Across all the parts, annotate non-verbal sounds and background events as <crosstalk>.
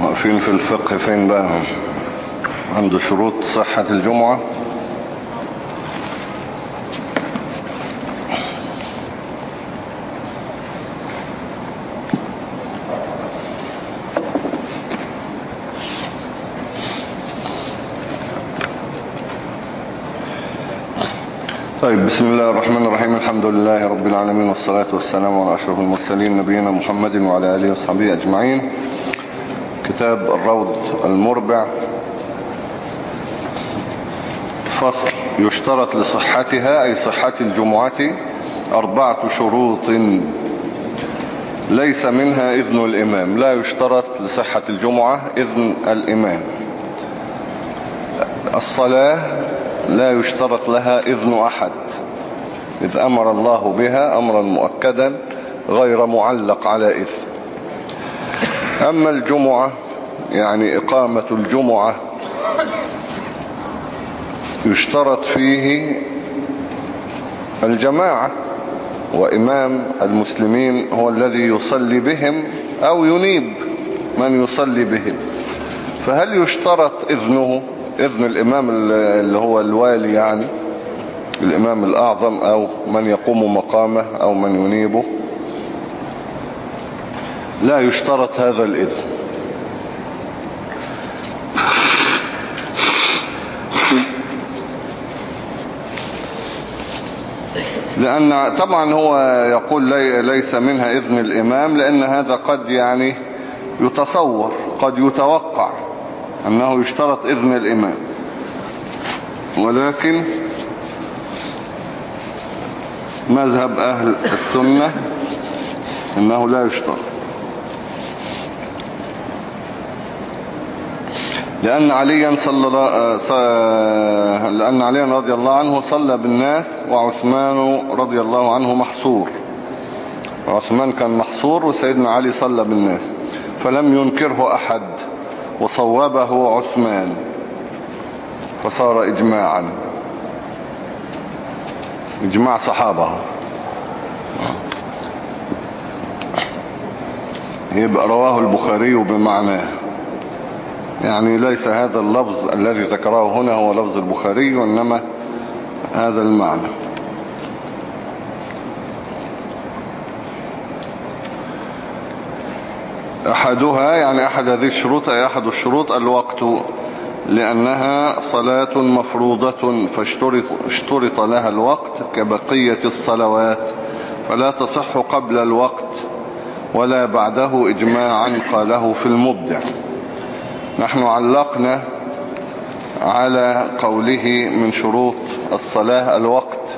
واقفين في الفقه فين بقى؟ عنده شروط صحة الجمعة؟ طيب بسم الله الرحمن الرحيم. الحمد لله رب العالمين والصلاة والسلام على أشرف المرسلين نبينا محمد وعلى آله وصحبه أجمعين. كتاب الروض المربع. فصل يشترط لصحتها أي صحة الجمعة أربعة شروط. ليس منها إذن الإمام. لا يشترط لصحة الجمعة إذن الإمام. الصلاة لا يشترط لها إذن أحد. إذ أمر الله بها أمرا مؤكدا غير معلق على إذن. أما الجمعة يعني إقامة الجمعة يشترط فيه الجماعة وإمام المسلمين هو الذي يصلي بهم أو ينيب من يصلي بهم. فهل يشترط إذنه؟ إذن الإمام اللي هو الوالي يعني الإمام الأعظم أو من يقوم مقامه أو من ينيبه لا يشترط هذا الإذن. لأن طبعا هو يقول لي ليس منها إذن الإمام لأن هذا قد يعني يتصور قد يتوقع. أنه يشترط إذن الإمام. ولكن مذهب أهل السنة أنه لا يشترط. لأن عليا صلى لأن عليا رضي الله عنه صلى بالناس وعثمان رضي الله عنه محصور. عثمان كان محصور وسيدنا علي صلى بالناس. فلم ينكره أحد. وصوبه عثمان فصار إجماعا. إجماع صحابة. يبقى رواه البخاري بمعناه. يعني ليس هذا اللفظ الذي ذكره هنا هو لفظ البخاري وإنما هذا المعنى. أحدها يعني أحد هذه الشروط أي أحد الشروط الوقت لأنها صلاة مفروضة فاشترط اشترط لها الوقت كبقية الصلوات فلا تصح قبل الوقت ولا بعده إجماعا قاله في المبدع. نحن علقنا على قوله من شروط الصلاة الوقت.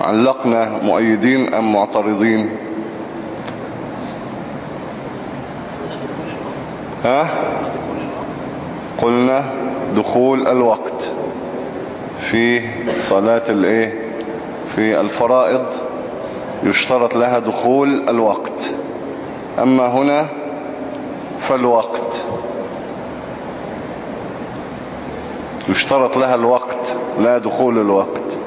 علقنا مؤيدين أم معترضين؟ ها؟ قلنا دخول الوقت في صلاة الايه؟ في الفرائض يشترط لها دخول الوقت. أما هنا فالوقت يشترط لها الوقت لا دخول الوقت.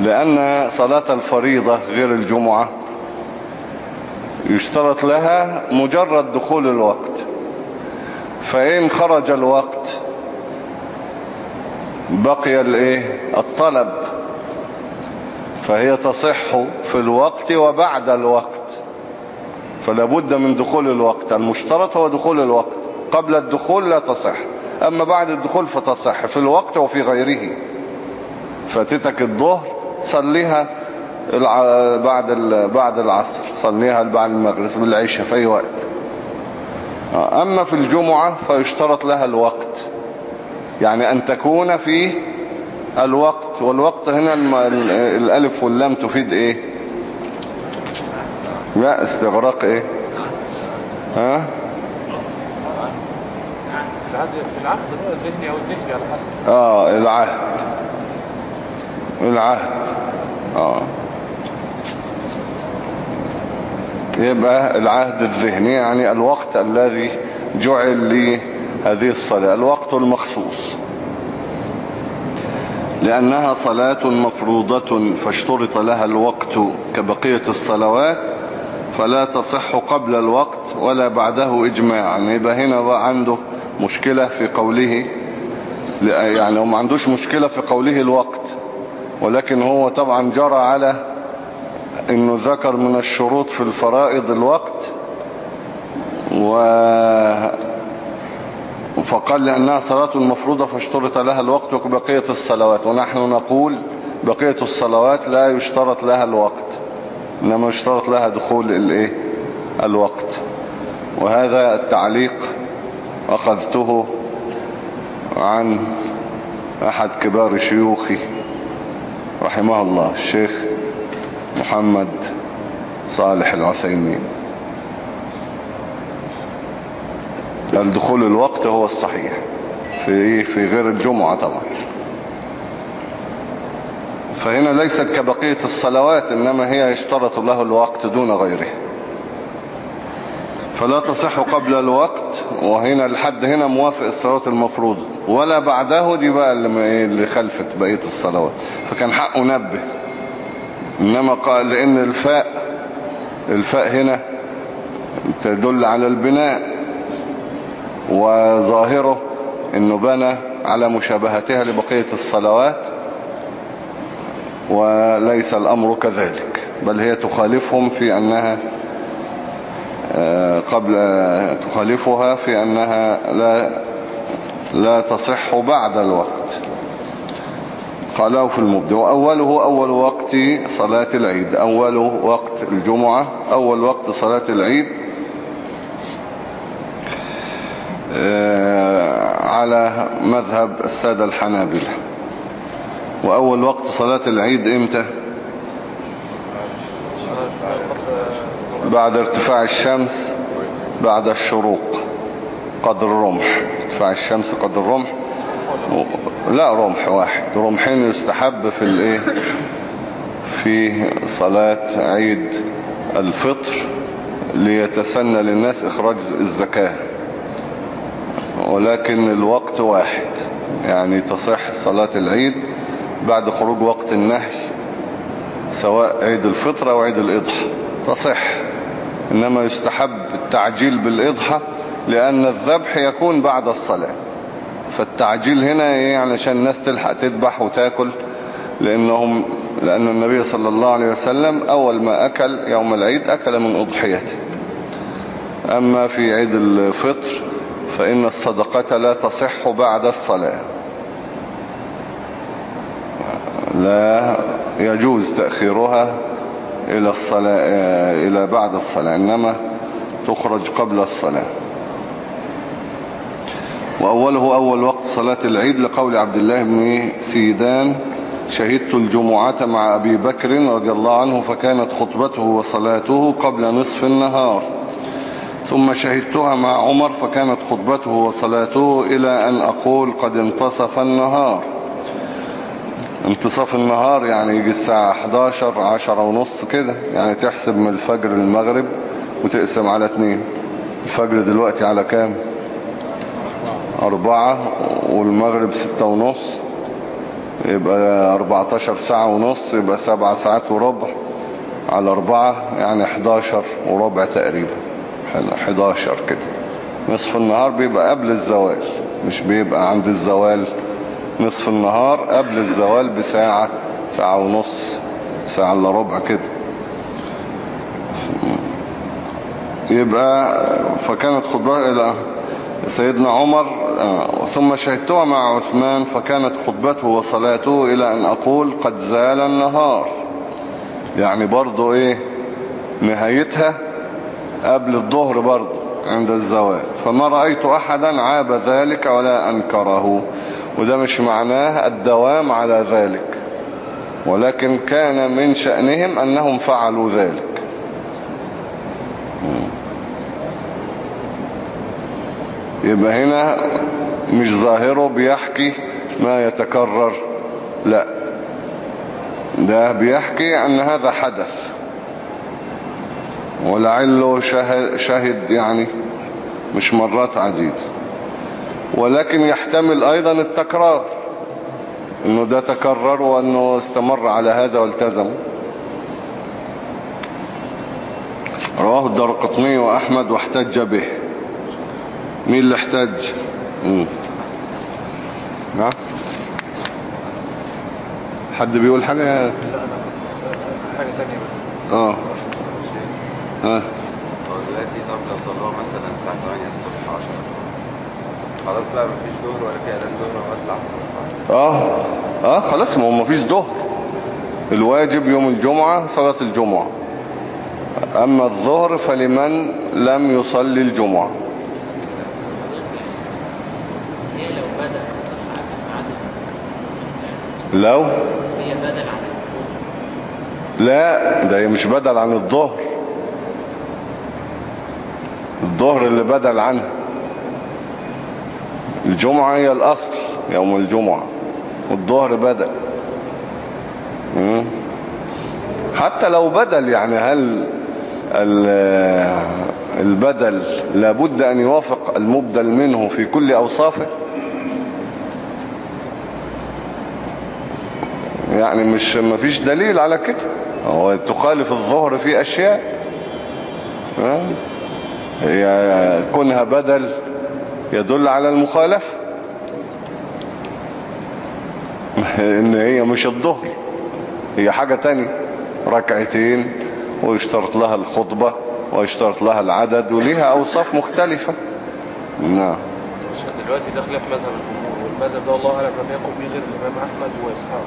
لأن صلاة الفريضة غير الجمعة يشترط لها مجرد دخول الوقت. فإن خرج الوقت بقي الإيه؟ الطلب. فهي تصح في الوقت وبعد الوقت. فلا بد من دخول الوقت. المشترط هو دخول الوقت. قبل الدخول لا تصح. أما بعد الدخول فتصح. في الوقت وفي غيره. فاتتك الظهر صليها. بعد بعد العصر صليها بعد المغرب بالعشاء في أي وقت. أما في الجمعة فيشترط لها الوقت. يعني أن تكون في الوقت والوقت هنا الألف واللام تفيد إيه؟ لا استغراق إيه؟ ها؟ العهد آه العهد. العهد. آه. يبقى العهد الذهني يعني الوقت الذي جعل لهذه الصلاة الوقت المخصوص. لأنها صلاة مفروضة فاشترط لها الوقت كبقية الصلوات فلا تصح قبل الوقت ولا بعده إجماعا. يبقى هنا بقى عنده مشكلة في قوله يعني هو ما عندوش مشكلة في قوله الوقت ولكن هو طبعا جرى على إنه ذكر من الشروط في الفرائض الوقت و فقال لأنها صلاة المفروضة فاشترط لها الوقت وبقية الصلوات. ونحن نقول بقية الصلوات لا يشترط لها الوقت إنما يشترط لها دخول الإيه؟ الوقت. وهذا التعليق أخذته عن أحد كبار شيوخي رحمه الله الشيخ محمد صالح العثيمين. الدخول الوقت هو الصحيح. في في غير الجمعة طبعا. فهنا ليست كبقية الصلوات إنما هي يشترط له الوقت دون غيره. فلا تصح قبل الوقت وهنا الحد هنا موافق الصلوات المفروضة ولا بعده دي بقى اللي خلفت بقية الصلوات. فكان حقه نبه. إنما قال لأن الفاء الفاء هنا تدل على البناء وظاهره إنه بنى على مشابهتها لبقية الصلوات وليس الأمر كذلك بل هي تخالفهم في أنها آه، قبل تخالفها في أنها لا لا تصح بعد الوقت. قاله في المبدع وأوله أول وقت صلاة العيد. أول وقت الجمعة. أول وقت صلاة العيد. آه، على مذهب السادة الحنابلة. وأول وقت صلاة العيد إمتى؟ بعد ارتفاع الشمس بعد الشروق قدر الرمح. ارتفاع الشمس قدر الرمح. لا رمح واحد. رمحين يستحب في الايه؟ في صلاة عيد الفطر ليتسنى للناس إخراج الزكاة. ولكن الوقت واحد. يعني تصح صلاة العيد بعد خروج وقت النهي سواء عيد الفطر أو عيد الإضحى. تصح. إنما يستحب التعجيل بالإضحى لأن الذبح يكون بعد الصلاة. فالتعجيل هنا إيه؟ علشان الناس تلحق تذبح وتاكل لأنهم لأن النبي صلى الله عليه وسلم أول ما أكل يوم العيد أكل من أضحيته. أما في عيد الفطر فإن الصدقة لا تصح بعد الصلاة. لا يجوز تأخيرها إلى الصلاة إلى بعد الصلاة إنما تخرج قبل الصلاة. وأوله أول وقت صلاة العيد لقول عبد الله بن سيدان شهدت الجمعة مع أبي بكر رضي الله عنه فكانت خطبته وصلاته قبل نصف النهار. ثم شهدتها مع عمر فكانت خطبته وصلاته إلى أن أقول قد انتصف النهار. انتصاف النهار يعني يجي الساعة 11 10 ونص كده يعني تحسب من الفجر للمغرب وتقسم على اتنين. الفجر دلوقتي على كام؟ أربعة والمغرب ستة ونص يبقى 14 ساعة ونص يبقى سبع ساعات وربع على أربعة يعني 11 وربع تقريبا 11 كده. نصف النهار بيبقى قبل الزوال مش بيبقى عند الزوال. نصف النهار قبل الزوال بساعة ساعة ونص ساعة إلا ربع كده. يبقى فكانت خطبة إلى سيدنا عمر آه، ثم شهدتها مع عثمان فكانت خطبته وصلاته إلى أن أقول قد زال النهار. يعني برضو إيه نهايتها قبل الظهر برضو عند الزوال. فما رأيت أحدا عاب ذلك ولا أنكره وده مش معناه الدوام على ذلك. ولكن كان من شأنهم أنهم فعلوا ذلك. يبقى هنا مش ظاهره بيحكي ما يتكرر لا. ده بيحكي أن هذا حدث. ولعله شهد, يعني مش مرات عديدة ولكن يحتمل أيضا التكرار إنه ده تكرر وإنه استمر على هذا والتزم. رواه الدرقطني وأحمد واحتج به. مين اللي احتج. نعم حد بيقول حاجة؟ حاجة ثانية بس. آه. آه هو دلوقتي طب لو صلوها مثلا الساعة 8 الصبح 10 الصبح خلاص بقى مفيش ظهر ولا في أذان ظهر لغاية العصر صح؟ آه. آه خلاص ما هو مفيش ظهر الواجب يوم الجمعة صلاة الجمعة. أما الظهر فلمن لم يصلي الجمعة هي لو بدأ صلاة عدد لو؟ هي بدل عن لا ده هي مش بدل عن الظهر. الظهر اللي بدل عنها. الجمعة هي الأصل يوم الجمعة. والظهر بدل. حتى لو بدل يعني هل ال- البدل لابد أن يوافق المبدل منه في كل أوصافه؟ يعني مش مفيش دليل على كده. هو تخالف الظهر في أشياء؟ هي كونها بدل يدل على المخالفة. <laughs> إن هي مش الظهر هي حاجة تانية. ركعتين ويشترط لها الخطبة ويشترط لها العدد وليها أوصاف مختلفة. نعم. دلوقتي ده خلاف مذهب الجمهور والمذهب ده الله أعلم لم يقم به غير الإمام أحمد وإسحاق.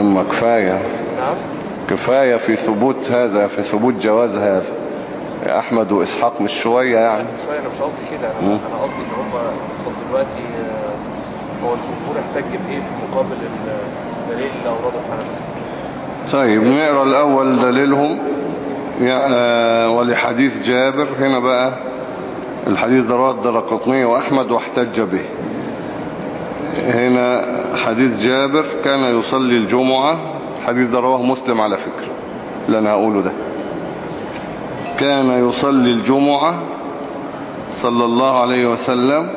أما كفاية. نعم. كفاية في ثبوت هذا في ثبوت جواز هذا. أحمد وإسحاق مش شوية يعني. مش أنا مش قصدي كده. أنا قصدي إن هم طب دلوقتي آه، هو الجمهور احتج بإيه في مقابل الدليل اللي اورده الحنفي طيب نقرأ الأول دليلهم. يا- آه، ولحديث جابر. هنا بقى الحديث ده رواه الدرقطني وأحمد واحتج به. هنا حديث جابر كان يصلي الجمعة. الحديث ده رواه مسلم على فكرة اللي أنا هقوله ده. كان يصلي الجمعة صلى الله عليه وسلم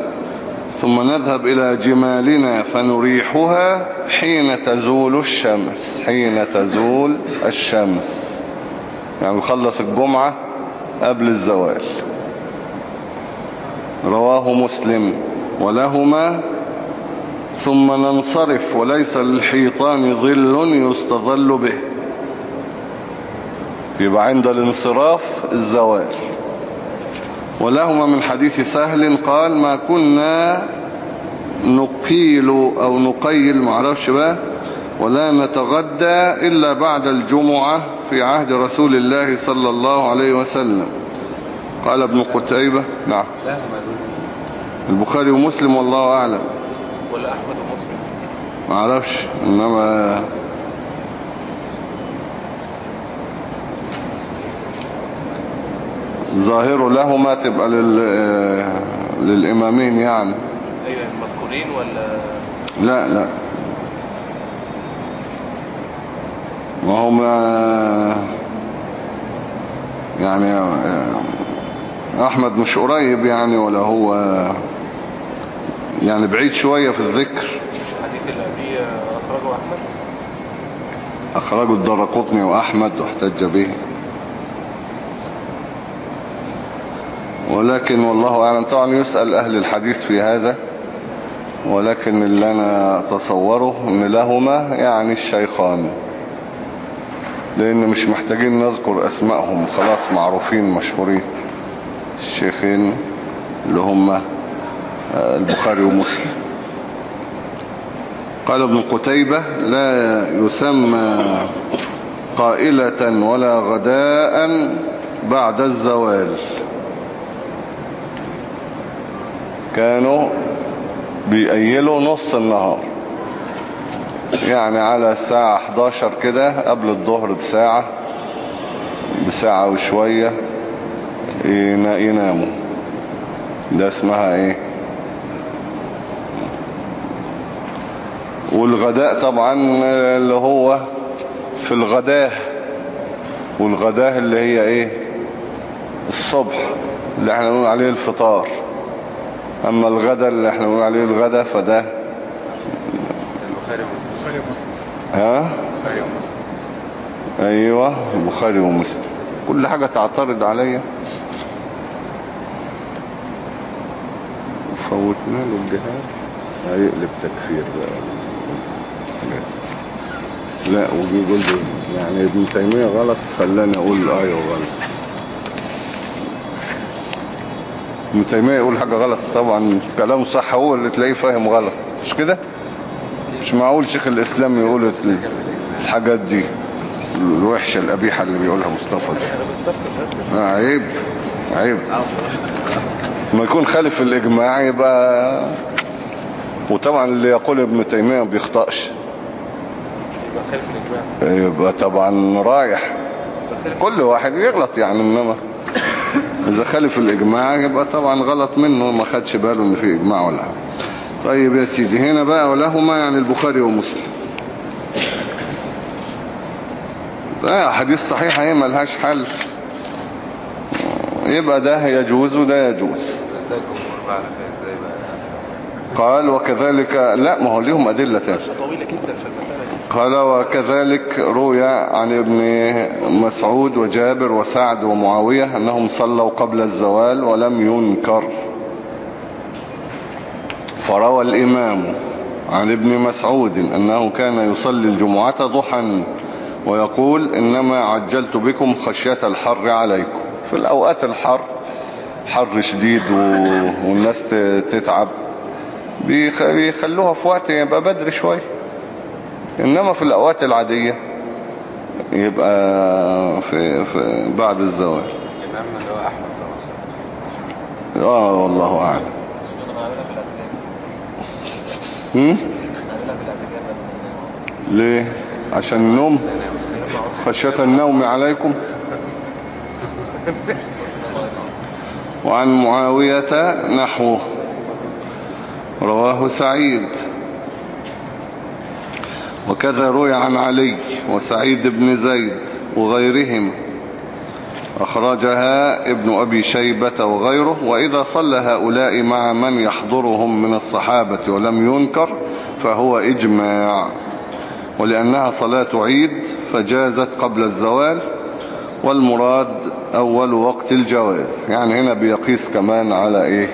ثم نذهب إلى جمالنا فنريحها حين تزول الشمس حين تزول الشمس. يعني نخلص الجمعة قبل الزوال. رواه مسلم ولهما ثم ننصرف وليس للحيطان ظل يستظل به. يبقى عند الانصراف الزوال. ولهما من حديث سهل قال ما كنا نقيل أو نقيل معرفش بقى ولا نتغدى إلا بعد الجمعة في عهد رسول الله صلى الله عليه وسلم. قال ابن قتيبة نعم. البخاري ومسلم والله أعلم. ولا أحمد ومسلم معرفش إنما ظاهر لهما تبقى لل... للإمامين يعني. أيوه المذكورين ولا؟ لا لا. ما هم يعني أحمد مش قريب يعني ولا هو يعني بعيد شوية في الذكر. الحديث اللي قبليه أخرجه أحمد. أخرجه الدرقطني وأحمد واحتج به. ولكن والله أعلم طبعا يسأل أهل الحديث في هذا. ولكن اللي أنا أتصوره أن لهما يعني الشيخان. لأن مش محتاجين نذكر أسمائهم خلاص معروفين مشهورين. الشيخين اللي هم آه، البخاري ومسلم. قال ابن قتيبة لا يسمى قائلة ولا غداء بعد الزوال. كانوا بيأيلوا نص النهار. يعني على الساعة 11 كده قبل الظهر بساعة بساعة وشوية ينا- يناموا. ده اسمها إيه؟ والغداء طبعا اللي هو في الغداه والغداه اللي هي إيه؟ الصبح اللي إحنا بنقول عليه الفطار. أما الغدا اللي إحنا بنقول عليه الغدا فده البخاري ومسلم. ها؟ البخاري ومسلم. أيوه البخاري ومسلم. كل حاجة تعترض عليا. وفوتنا له هيقلب تكفير بقى. لا يقول لي يعني ابن تيمية غلط خلاني أقول أيوه غلط ابن تيمية يقول حاجة غلط طبعا كلامه صح هو اللي تلاقيه فاهم غلط. مش كده؟ مش معقول شيخ الإسلام يقول الحاجات دي الوحشة القبيحة اللي بيقولها مصطفى دي. آه، عيب عيب. ما يكون خالف الإجماع يبقى وطبعا اللي يقول ابن تيمية بيخطأش. يبقى طبعا رايح. كل واحد يغلط يعني إنما إذا خالف الإجماع يبقى طبعا غلط منه ما خدش باله إن في إجماع ولا حاجة. طيب يا سيدي هنا بقى ولهما يعني البخاري ومسلم. ده حديث صحيح هي ملهاش حل. يبقى ده يجوز وده يجوز. قال وكذلك لا ما هو ليهم أدلة تانية. طويلة جدا في المسألة قال وكذلك روي عن ابن مسعود وجابر وسعد ومعاوية أنهم صلوا قبل الزوال ولم ينكر. فروى الإمام عن ابن مسعود أنه كان يصلي الجمعة ضحى ويقول إنما عجلت بكم خشية الحر عليكم. في الأوقات الحر حر شديد والناس تتعب. بيخ- بيخلوها في وقت يبقى بدري شوية. إنما في الأوقات العادية يبقى في, في بعد الزوال الامام اللي هو طبعا آه والله أعلم. هم؟ ليه؟ عشان النوم؟ خشية النوم عليكم. وعن معاوية نحوه رواه سعيد. وكذا روي عن علي وسعيد بن زيد وغيرهم. أخرجها ابن أبي شيبة وغيره وإذا صلى هؤلاء مع من يحضرهم من الصحابة ولم ينكر فهو إجماع. ولأنها صلاة عيد فجازت قبل الزوال والمراد أول وقت الجواز. يعني هنا بيقيس كمان على إيه؟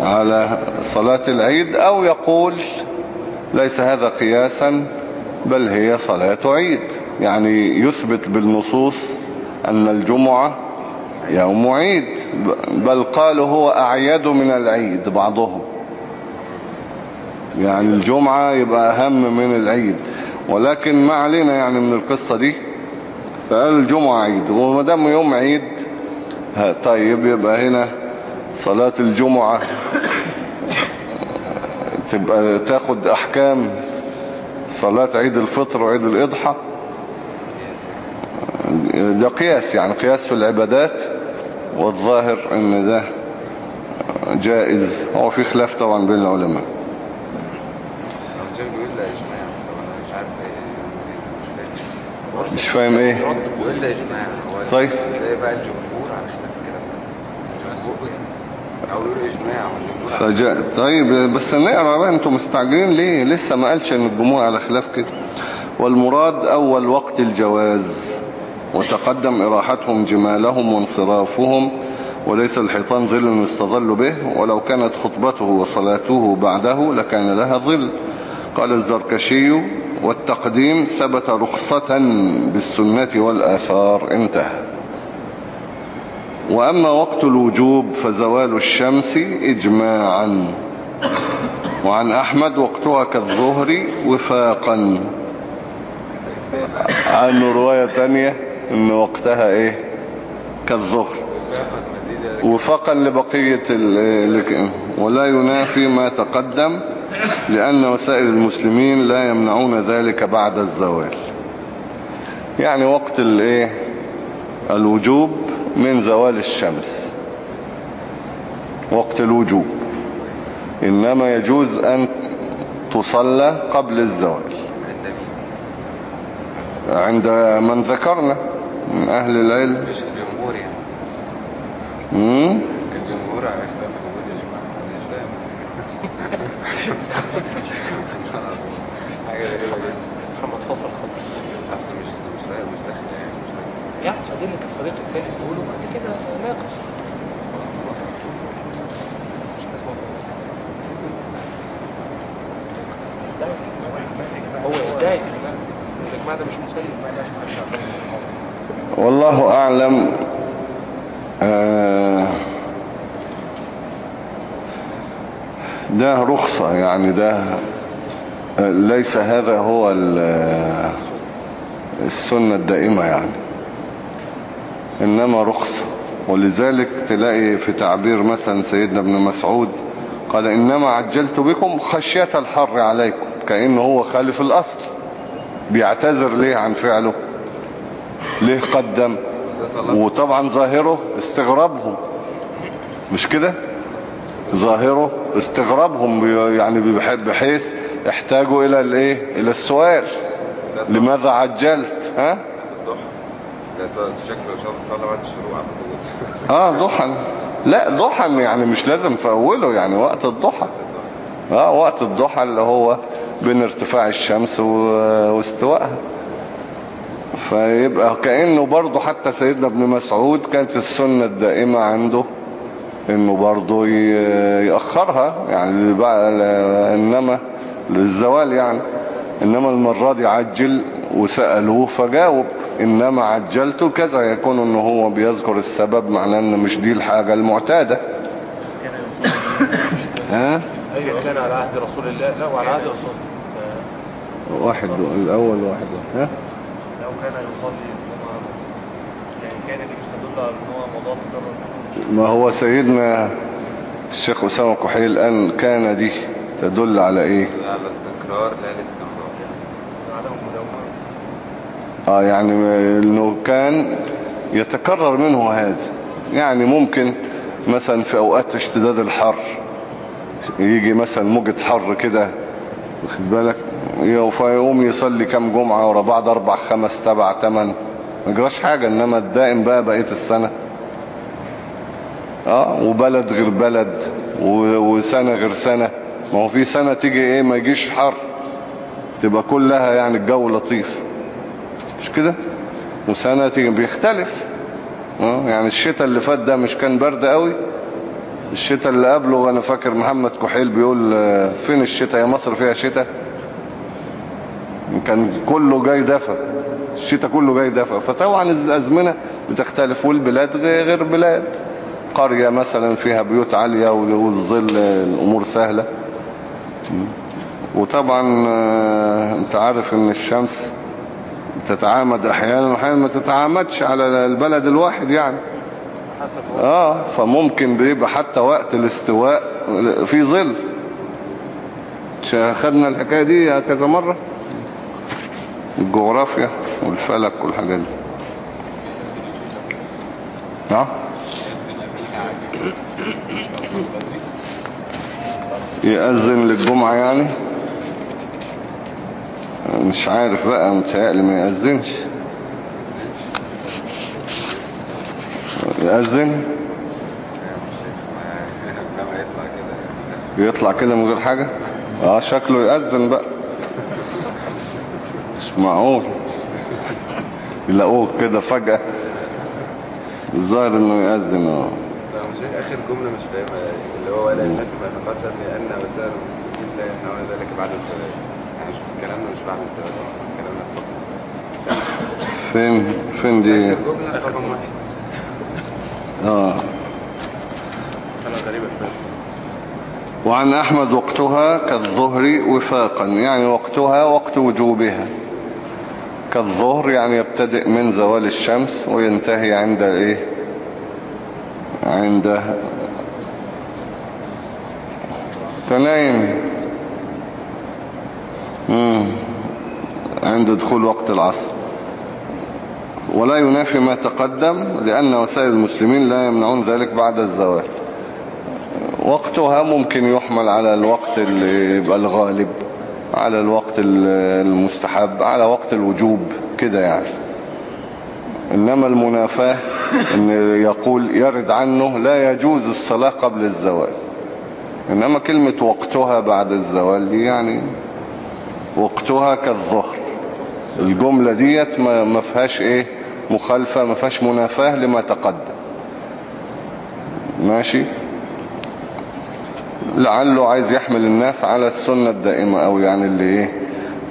على صلاة العيد أو يقول ليس هذا قياسا بل هي صلاة عيد. يعني يثبت بالنصوص أن الجمعة يوم عيد بل قالوا هو أعيد من العيد بعضهم. يعني الجمعة يبقى أهم من العيد. ولكن ما علينا يعني من القصة دي. فقال الجمعة عيد. وما دام يوم عيد طيب يبقى هنا صلاة الجمعة. تبقى تاخد أحكام صلاة عيد الفطر وعيد الإضحى. ده قياس يعني قياس في العبادات. والظاهر إن ده جائز. هو في خلاف طبعا بين العلماء. مش فاهم إيه. طيب. إزاي بقى الجمهور. على خلاف الكلام ده فجاء طيب بس نقرأ بقى أنتوا مستعجلين ليه؟ لسه ما قالش إن الجمهور على خلاف كده. والمراد أول وقت الجواز وتقدم إراحتهم جمالهم وانصرافهم وليس الحيطان ظل يستظل به. ولو كانت خطبته وصلاته بعده لكان لها ظل. قال الزركشي والتقديم ثبت رخصة بالسنة والآثار. انتهى. وأما وقت الوجوب فزوال الشمس إجماعا. وعن أحمد وقتها كالظهر وفاقا. عن رواية تانية أن وقتها إيه؟ كالظهر. وفاقا لبقية ولا ينافي ما تقدم لأن وسائل المسلمين لا يمنعون ذلك بعد الزوال. يعني وقت الايه الوجوب من زوال الشمس. وقت الوجوب. إنما يجوز أن تصلى قبل الزوال. عند من ذكرنا من أهل العلم. مش الجمهور يعني مم؟ الجمهور على خلاف الوجود يا جماعة أنا مش فاهم حاجة غريبة جدا محمد فصل خالص أصل مش مش فاهم مش داخل يعني مش يحفظ أدلة الفريق الثاني تقوله بعد كده ناقش مش حاجة اسمها لا، هو إزاي الإجماع ده مش مسلم والله أعلم آه، ده رخصة يعني ده ليس هذا هو ال- السنة الدائمة يعني إنما رخصة. ولذلك تلاقي في تعبير مثلا سيدنا ابن مسعود قال إنما عجلت بكم خشية الحر عليكم كأنه هو خالف الأصل بيعتذر ليه عن فعله ليه قدم وطبعا ظاهره استغرابهم مش كده؟ ظاهره استغرابهم يعني بح- بحيث احتاجوا إلى الإيه؟ إلى السؤال. لماذا عجلت؟ ها؟ آه ضحى. لا ضحى يعني مش لازم في أوله يعني وقت الضحى. آه وقت الضحى اللي هو بين ارتفاع الشمس واستوائها فيبقى كأنه برضه حتى سيدنا ابن مسعود كانت السنة الدائمة عنده. إنه برضه يأخرها يعني بقى إنما للزوال يعني. إنما المرة دي عجل وسألوه فجاوب إنما عجلت كذا يكون إنه هو بيذكر السبب معناه إن مش دي الحاجة المعتادة. <coughs> ها؟ أيوة كان على عهد رسول الله لا وعلى عهد رسول واحد الأول واحد. ها؟ لو كان يصلي الجمعة يعني كان دي مش تدل على إن هو موضوع ما هو سيدنا الشيخ أسامة كحيل أن كان دي تدل على إيه؟ على التكرار لا الاستمرار. آه يعني إنه كان يتكرر منه هذا. يعني ممكن مثلا في أوقات اشتداد الحر يجي مثلا موجة حر كده واخد بالك؟ فيقوم يصلي كام جمعة ورا بعض أربع خمس سبع تمن. ما يجراش حاجة إنما الدائم بقى بقية السنة. آه وبلد غير بلد وسنة غير سنة. ما هو في سنة تيجي إيه ما يجيش حر. تبقى كلها يعني الجو لطيف. مش كده؟ وسنة تيجي بيختلف. آه يعني الشتاء اللي فات ده مش كان برد قوي. الشتاء اللي قبله أنا فاكر محمد كحيل بيقول آه، فين الشتاء؟ يا مصر فيها شتاء؟ كان كله جاي دفا الشتاء كله جاي دفا فطبعا الأزمنة بتختلف والبلاد غير بلاد. قرية مثلا فيها بيوت عالية والظل الأمور سهلة. وطبعا آه، أنت عارف إن الشمس تتعامد أحيانا واحيانا ما تتعامدش على البلد الواحد يعني. حسب آه فممكن بيبقى حتى وقت الاستواء في ظل. خدنا الحكاية دي كذا مرة. الجغرافيا والفلك والحاجات دي. نعم؟ يأذن للجمعة يعني؟ مش عارف بقى متهيألي ما يأذنش. يأذن؟ يطلع كده من غير حاجة؟ آه شكله يأذن بقى. مش معقول. يلاقوه كده فجأة. الظاهر إنه يأذن آه. آخر جملة مش فاهمها اللي هو ولا الناس بيتقدم لأن وسائل المسلمين لا يمنعون ذلك بعد الزواج يعني شوف كلامنا مش بعد الزواج أصلا وقت الزواج فين فين دي. آخر جملة رقم واحد. آه. حاجة غريبة شوية. وعن أحمد وقتها كالظهر وفاقا يعني وقتها وقت وجوبها. كالظهر يعني يبتدئ من زوال الشمس وينتهي عند إيه؟ عند تنايم. عند دخول وقت العصر. ولا ينافي ما تقدم لأن وسائل المسلمين لا يمنعون ذلك بعد الزوال. وقتها ممكن يحمل على الوقت اللي يبقى الغالب على الوقت ال- المستحب على وقت الوجوب كده يعني. إنما المنافاة إن يقول يرد عنه لا يجوز الصلاة قبل الزوال. إنما كلمة وقتها بعد الزوال دي يعني وقتها كالظهر. الجملة ديت ما فيهاش إيه مخالفة ما فيهاش منافاة لما تقدم. ماشي؟ لعله عايز يحمل الناس على السنة الدائمة أو يعني اللي إيه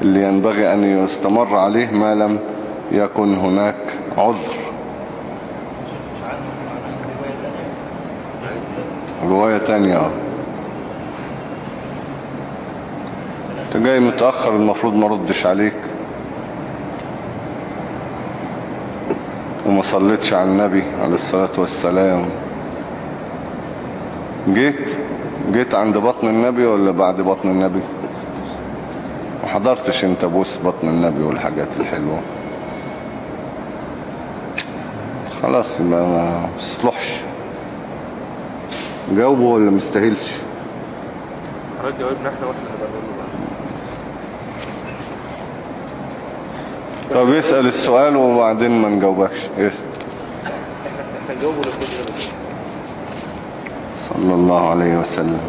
اللي ينبغي أن يستمر عليه ما لم يكن هناك عذر مش عارف معناها رواية تانية. أنت جاي متأخر المفروض ما ردش عليك. وما صليتش على النبي عليه الصلاة والسلام. جيت؟ جيت عند بطن النبي ولا بعد بطن النبي؟ ما حضرتش انت بوس بطن النبي والحاجات الحلوة. خلاص ما تصلحش. جاوبه ولا مستاهلش حضرتك جاوبنا إحنا وإحنا بقى. طب يسأل السؤال وبعدين ما نجاوبكش. إحنا نجاوبه بس صلى الله عليه وسلم.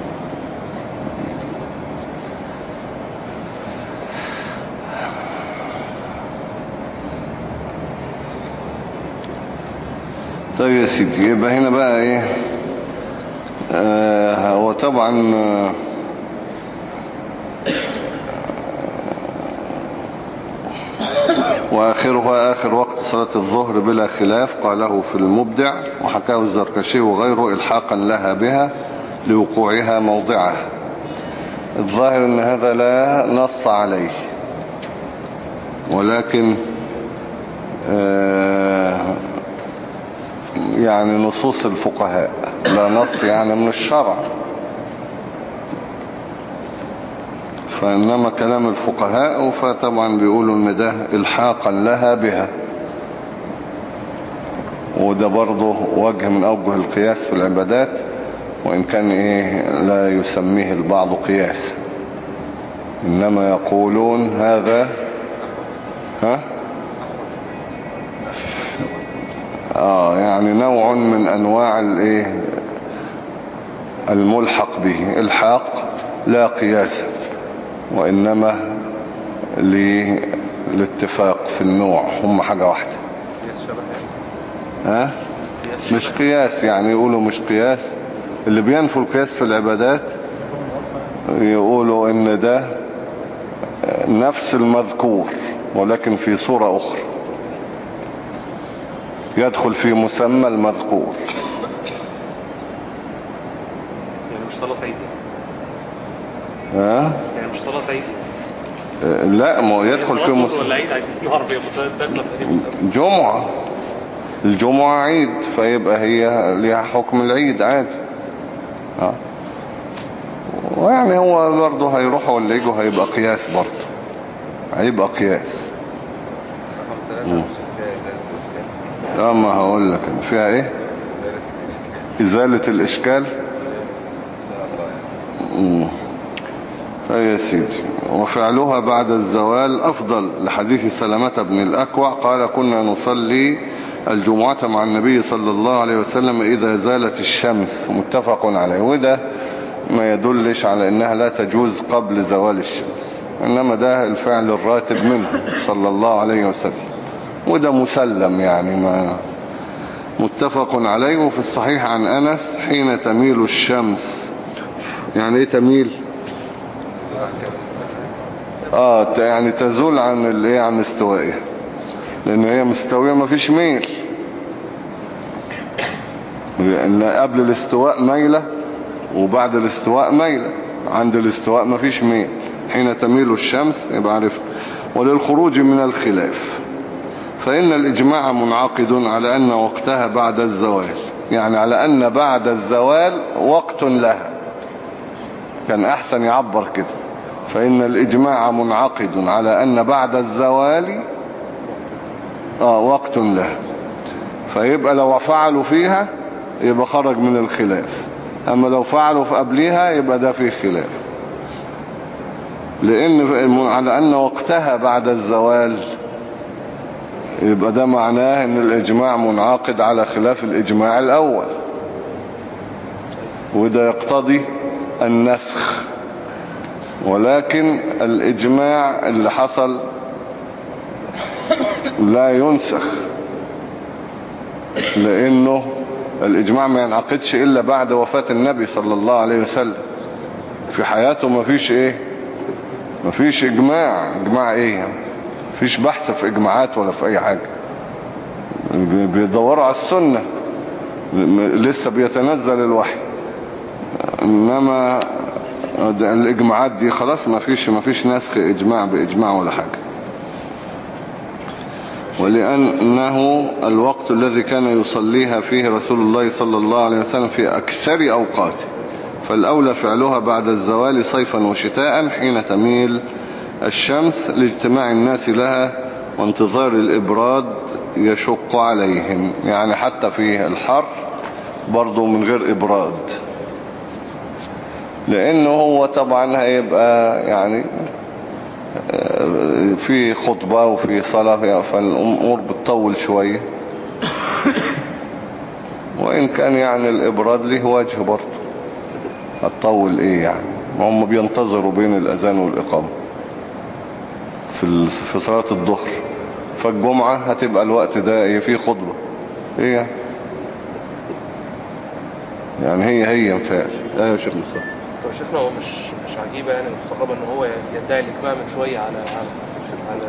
طيب يا سيدي يبقى هنا بقى إيه؟ آه هو طبعا آه وآخرها آخر وقت صلاة الظهر بلا خلاف قاله في المبدع وحكاه الزركشي وغيره إلحاقا لها بها لوقوعها موضعها. الظاهر أن هذا لا نص عليه ولكن آه يعني نصوص الفقهاء. لا نص يعني من الشرع. فإنما كلام الفقهاء فطبعا بيقولوا إن ده الحاقا لها بها. وده برضه وجه من أوجه القياس في العبادات وإن كان إيه لا يسميه البعض قياس. إنما يقولون هذا ها؟ آه يعني نوع من أنواع الإيه الملحق به. الحاق لا قياس وإنما للاتفاق في النوع. هم حاجة واحدة. ها؟ مش قياس يعني يقولوا مش قياس. اللي بينفوا القياس في العبادات يقولوا إن ده نفس المذكور ولكن في صورة أخرى. يدخل في مسمى المذكور يعني مش صلاة عيد ها؟ يعني مش صلاة عيد لا ما هو يدخل في صلاة مس... ولا عيد عايزين نعرف هي داخلة في جمعة الجمعة. عيد فيبقى هي ليها حكم العيد عادي. ها؟ ويعني هو برضه هيروح ولا يجوا هيبقى قياس برضه. هيبقى قياس. رقم ثلاثة مش فيها إزالة الإشكال. آه ما هقول لك أنا فيها إيه؟ إزالة الإشكال. إزالة الإشكال إن شاء الله يعني مم. طيب يا سيدي وفعلها بعد الزوال أفضل لحديث سلامة بن الأكوع قال كنا نصلي الجمعة مع النبي صلى الله عليه وسلم إذا زالت الشمس. متفق عليه. وده ما يدلش على أنها لا تجوز قبل زوال الشمس إنما ده الفعل الراتب منه صلى الله عليه وسلم. وده مسلم يعني ما متفق عليه. وفي الصحيح عن أنس حين تميل الشمس يعني إيه تميل؟ آه يعني تزول عن الايه عن استوائها لأن هي مستوية ما فيش ميل. لأن قبل الاستواء ميلة وبعد الاستواء ميلة. عند الاستواء ما فيش ميل. حين تميل الشمس يبقى عارف. وللخروج من الخلاف. فإن الإجماع منعقد على أن وقتها بعد الزوال. يعني على أن بعد الزوال وقت لها. كان أحسن يعبر كده. فإن الإجماع منعقد على أن بعد الزوال آه وقت له. فيبقى لو فعلوا فيها يبقى خرج من الخلاف. أما لو فعلوا في قبلها يبقى ده فيه خلاف. لأن على أن وقتها بعد الزوال يبقى ده معناه أن الإجماع منعقد على خلاف الإجماع الأول. وده يقتضي النسخ. ولكن الإجماع اللي حصل لا ينسخ لأنه الإجماع ما ينعقدش إلا بعد وفاة النبي صلى الله عليه وسلم. في حياته ما فيش إيه؟ ما فيش إجماع. إجماع إيه يعني؟ فيش بحث في إجماعات ولا في أي حاجة. بي- بيدوروا على السنة. لسه بيتنزل الوحي. إنما ده الإجماعات دي خلاص ما فيش ما فيش نسخ إجماع بإجماع ولا حاجة. ولأنه الوقت الذي كان يصليها فيه رسول الله صلى الله عليه وسلم في أكثر أوقاته فالأولى فعلها بعد الزوال صيفا وشتاء حين تميل الشمس لاجتماع الناس لها وانتظار الإبراد يشق عليهم يعني حتى في الحر برضو من غير إبراد. لأنه هو طبعا هيبقى يعني في خطبة وفي صلاة فالأمور بتطول شوية. وإن كان يعني الإبراد له وجه برضه هتطول إيه يعني؟ هم بينتظروا بين الأذان والإقامة في في صلاة الظهر. فالجمعة هتبقى الوقت ده إيه فيه خطبة. إيه يعني يعني هي هي مثال لا يا شيخ مصطفى. شيخنا هو مش مش عجيبه يعني مستغربه إن هو يدعي الإجماع من شوية على على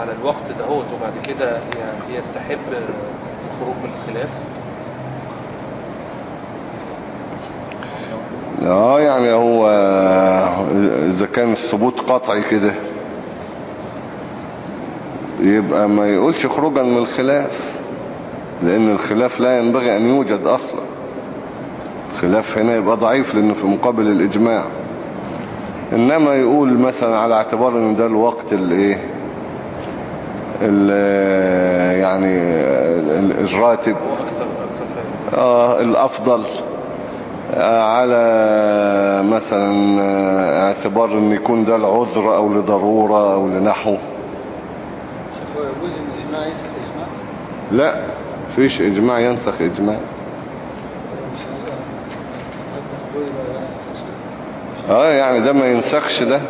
على الوقت دهوت وبعد كده يعني يستحب الخروج من الخلاف. آه يعني هو إذا كان الثبوت قطعي كده يبقى ما يقولش خروجا من الخلاف لأن الخلاف لا ينبغي أن يوجد أصلا. الخلاف هنا يبقى ضعيف لأنه في مقابل الإجماع. إنما يقول مثلا على اعتبار إن ده الوقت الإيه؟ ال- يعني ال- الراتب. آه الأفضل. آه على مثلا اعتبار إن يكون ده العذر أو لضرورة أو لنحو. لا فيش إجماع ينسخ إجماع مش هذا حضرتك بتقول لا لا ينسخ شيء. آه يعني ده ما ينسخش ده.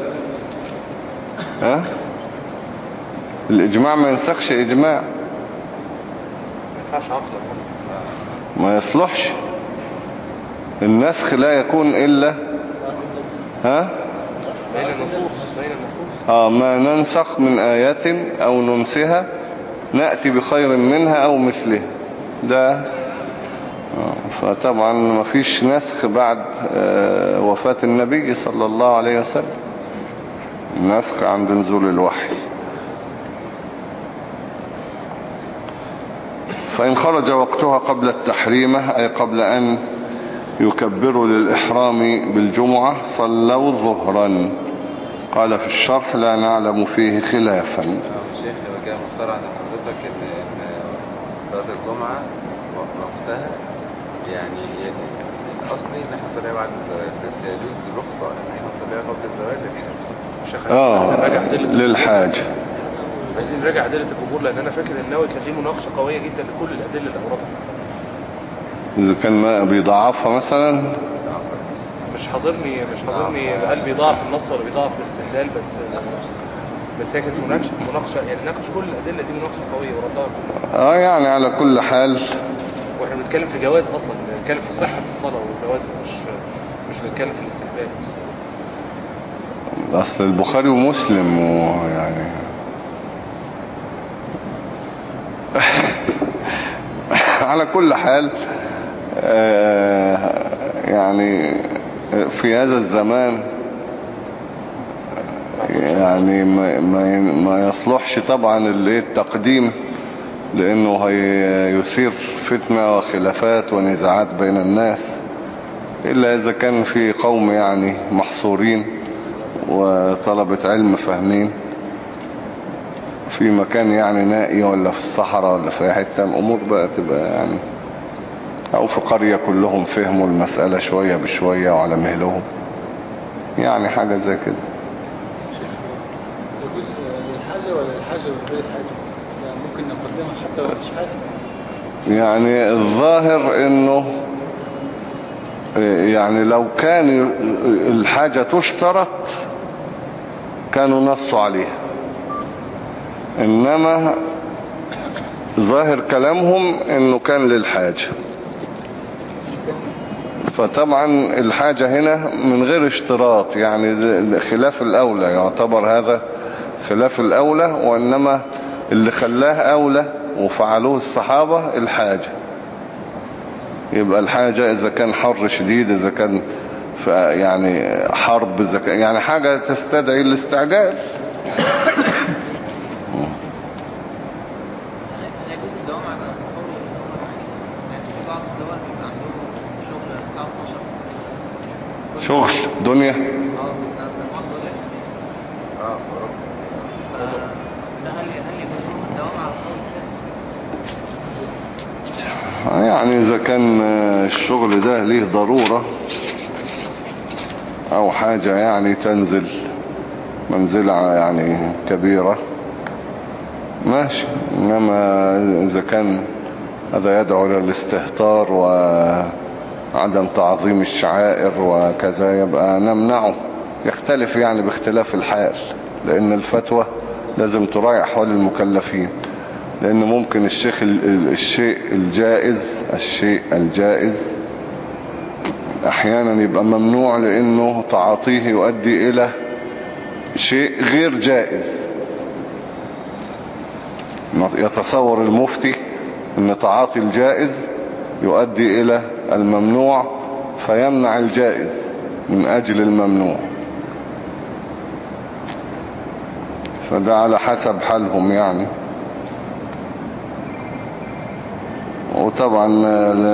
ها؟ الإجماع ما ينسخش إجماع. ما يصلحش. النسخ لا يكون إلا ها؟ بين النصوص بين النصوص آه ما ننسخ من آيات أو ننسها نأتي بخير منها أو مثلها ده فطبعا ما فيش نسخ بعد آه، وفاة النبي صلى الله عليه وسلم. النسخ عند نزول الوحي. فإن خرج وقتها قبل التحريمة أي قبل أن يكبروا للإحرام بالجمعة صلوا ظهرا. قال في الشرح لا نعلم فيه خلافا. شيخ يبقى مختار عند حضرتك إن صلاة الجمعة وقتها يعني الأصلي إن إحنا نصليها بعد الزواج بس يجوز الرخصة إن إحنا نصليها قبل الزواج لكن مش أدلة للحاج. عايزين نراجع أدلة القبور لأن أنا فاكر النووي كان ليه مناقشة قوية جدا لكل الأدلة اللي أوردها. إذا كان ما بيضعفها مثلا؟ مش حاضرني مش حاضرني هل بيضاعف النص ولا بيضاعف الاستدلال بس بس هي كانت مناقشة مناقشة يعني ناقش كل الأدلة دي مناقشة قوية وردها. آه يعني على كل حال وإحنا بنتكلم في جواز أصلا بنتكلم في صحة الصلاة وجوازها مش مش بنتكلم في الاستحباب أصل البخاري ومسلم ويعني <laughs> على كل حال آه، يعني في هذا الزمان يعني ما, ما, يصلحش طبعا التقديم. لأنه هيثير فتنة وخلافات ونزاعات بين الناس إلا إذا كان في قوم يعني محصورين وطلبة علم فاهمين في مكان يعني نائي ولا في الصحراء ولا في حتة الأمور بقى تبقى يعني أو في قرية كلهم فهموا المسألة شوية بشوية وعلى مهلهم يعني حاجة زي كده شيخ يجوز للحاجة ولا للحاجة وغير الحاجة يعني ممكن نقدمها يعني الظاهر إنه يعني لو كان الحاجة تشترط كانوا نصوا عليها. إنما ظاهر كلامهم إنه كان للحاجة. فطبعا الحاجة هنا من غير اشتراط يعني خلاف الأولى يعتبر هذا خلاف الأولى وإنما اللي خلاه أولى وفعلوه الصحابة الحاجة. يبقى الحاجة إذا كان حر شديد إذا كان يعني حرب إذا كان يعني حاجة تستدعي الاستعجال. هيجوز الدوام على قول الرحيم يعني في بعض الدول بيبقى عندهم شغل الساعة 12 شغل دنيا آه بيبقى في بعض الدول يعني آه في اوروبا فده هل هل يجوز لهم الدوام على قول كده؟ يعني إذا كان الشغل ده ليه ضرورة أو حاجة يعني تنزل منزلة يعني كبيرة ماشي. إنما إذا كان هذا يدعو للاستهتار وعدم تعظيم الشعائر وكذا يبقى نمنعه. يختلف يعني باختلاف الحال لأن الفتوى لازم تراعي أحوال المكلفين لأن ممكن الشيخ ال- ال- الشيء الجائز الشيء الجائز. أحيانا يبقى ممنوع لأنه تعاطيه يؤدي إلى شيء غير جائز. يتصور المفتي أن تعاطي الجائز يؤدي إلى الممنوع فيمنع الجائز من أجل الممنوع. فده على حسب حالهم يعني. وطبعا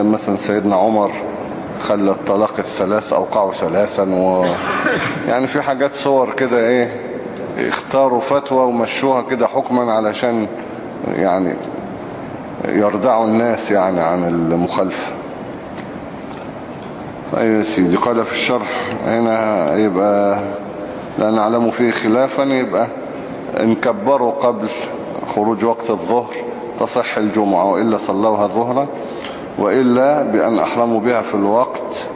مثلا سيدنا عمر خلى الطلاق الثلاث أوقعوا ثلاثا و يعني في حاجات صور كده إيه اختاروا فتوى ومشوها كده حكما علشان يعني يردعوا الناس يعني عن المخالفة. يا سيدي قال في الشرح هنا يبقى لا نعلم فيه خلافا يبقى ان كبروا قبل خروج وقت الظهر. تصح الجمعة وإلا صلوها ظهرا وإلا بأن أحرموا بها في الوقت.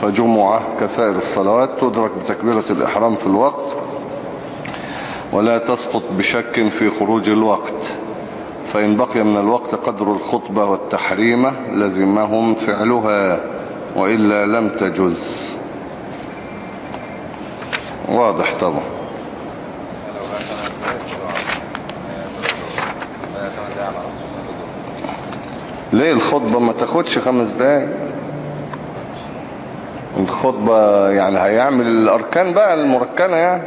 فجمعة كسائر الصلوات تدرك بتكبيرة الإحرام في الوقت ولا تسقط بشك في خروج الوقت. فإن بقي من الوقت قدر الخطبة والتحريمة لزمهم فعلها وإلا لم تجز. واضح طبعا لو بقى كان عايز صلاة الظهر. آه، ثمان دقايق على العصر صلاة الظهر. ليه الخطبة ما تاخدش خمس دقايق؟ الخطبة يعني هيعمل الأركان بقى المركنة يعني.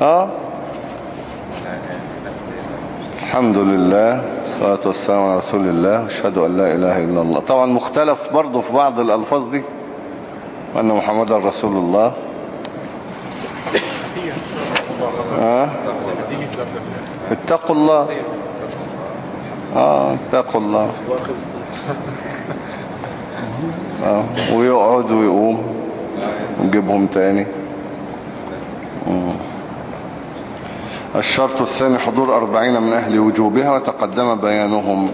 آه. الحمد لله الصلاة والسلام على رسول الله أشهد أن لا إله إلا الله. طبعا مختلف برضو في بعض الألفاظ دي. وأن محمد رسول الله. <coughs> آه. اتقوا الله. آه اتقوا الله آه. ويقعد ويقوم ونجيبهم تاني مم. الشرط الثاني حضور أربعين من أهل وجوبها وتقدم بيانهم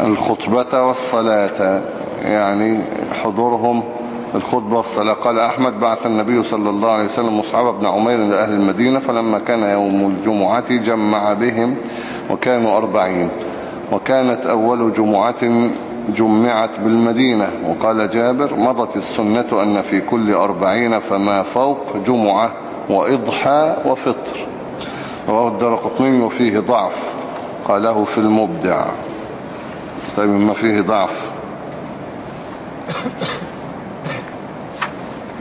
الخطبة والصلاة يعني حضورهم الخطبة والصلاة قال أحمد بعث النبي صلى الله عليه وسلم مصعب بن عمير لأهل المدينة فلما كان يوم الجمعة جمع بهم وكانوا أربعين. وكانت أول جمعة جمعت بالمدينة. وقال جابر مضت السنة أن في كل أربعين فما فوق جمعة وإضحى وفطر. رواه الدرقطني وفيه ضعف. قاله في المبدع. طيب ما فيه ضعف؟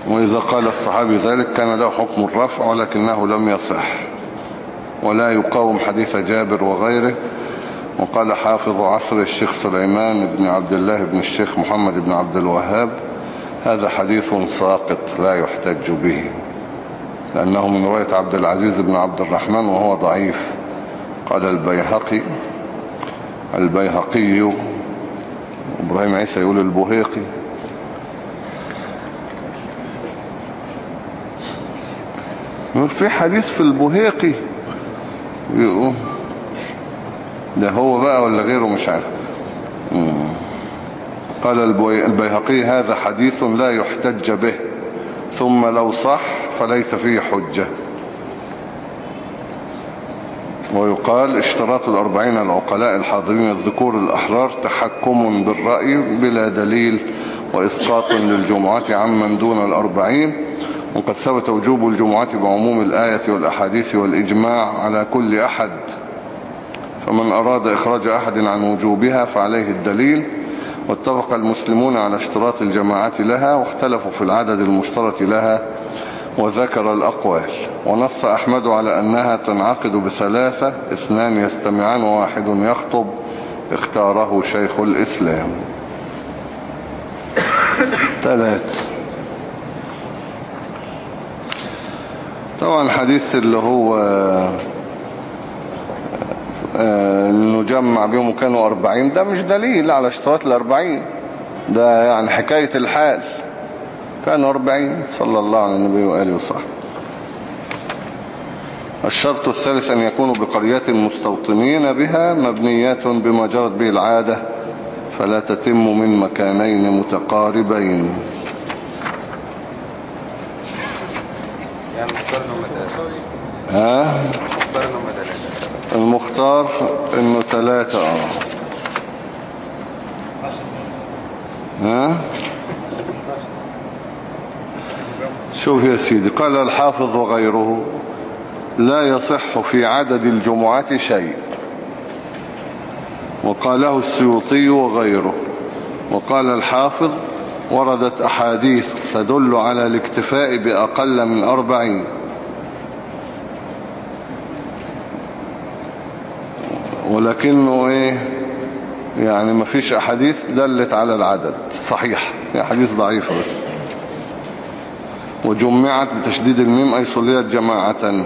وإذا قال الصحابي ذلك كان له حكم الرفع ولكنه لم يصح. ولا يقاوم حديث جابر وغيره. وقال حافظ عصر الشيخ سليمان بن عبد الله بن الشيخ محمد بن عبد الوهاب هذا حديث ساقط لا يحتج به لأنه من رواية عبد العزيز بن عبد الرحمن وهو ضعيف. قال البيهقي البيهقي إبراهيم عيسى يقول البهيقي في حديث في البهيقي ده هو بقى ولا غيره مش عارف. قال البي- البيهقي هذا حديث لا يحتج به ثم لو صح فليس فيه حجة. ويقال اشتراط الأربعين العقلاء الحاضرين الذكور الأحرار تحكم بالرأي بلا دليل وإسقاط للجمعة عمن دون الأربعين. وقد ثبت وجوب الجمعة بعموم الآية والأحاديث والإجماع على كل أحد. فمن أراد إخراج أحد عن وجوبها فعليه الدليل. واتفق المسلمون على اشتراط الجماعة لها واختلفوا في العدد المشترط لها وذكر الأقوال. ونص أحمد على أنها تنعقد بثلاثة اثنان يستمعان وواحد يخطب اختاره شيخ الإسلام. <coughs> ثلاث. طبعا الحديث اللي هو آه، نجمع بيهم وكانوا أربعين ده مش دليل على اشتراط الأربعين ده يعني حكاية الحال كانوا أربعين صلى الله على النبي وآله وصحبه. الشرط الثالث أن يكونوا بقريات المستوطنين بها مبنيات بما جرت به العادة فلا تتم من مكانين متقاربين. المختار إنه ثلاثة آه. ها؟ شوف يا سيدي قال الحافظ وغيره لا يصح في عدد الجمعات شيء وقاله السيوطي وغيره وقال الحافظ وردت أحاديث تدل على الاكتفاء بأقل من أربعين. ولكنه إيه؟ يعني ما فيش أحاديث دلت على العدد. صحيح. هي احاديث ضعيفة بس. وجمعت بتشديد الميم أي صليت جماعة.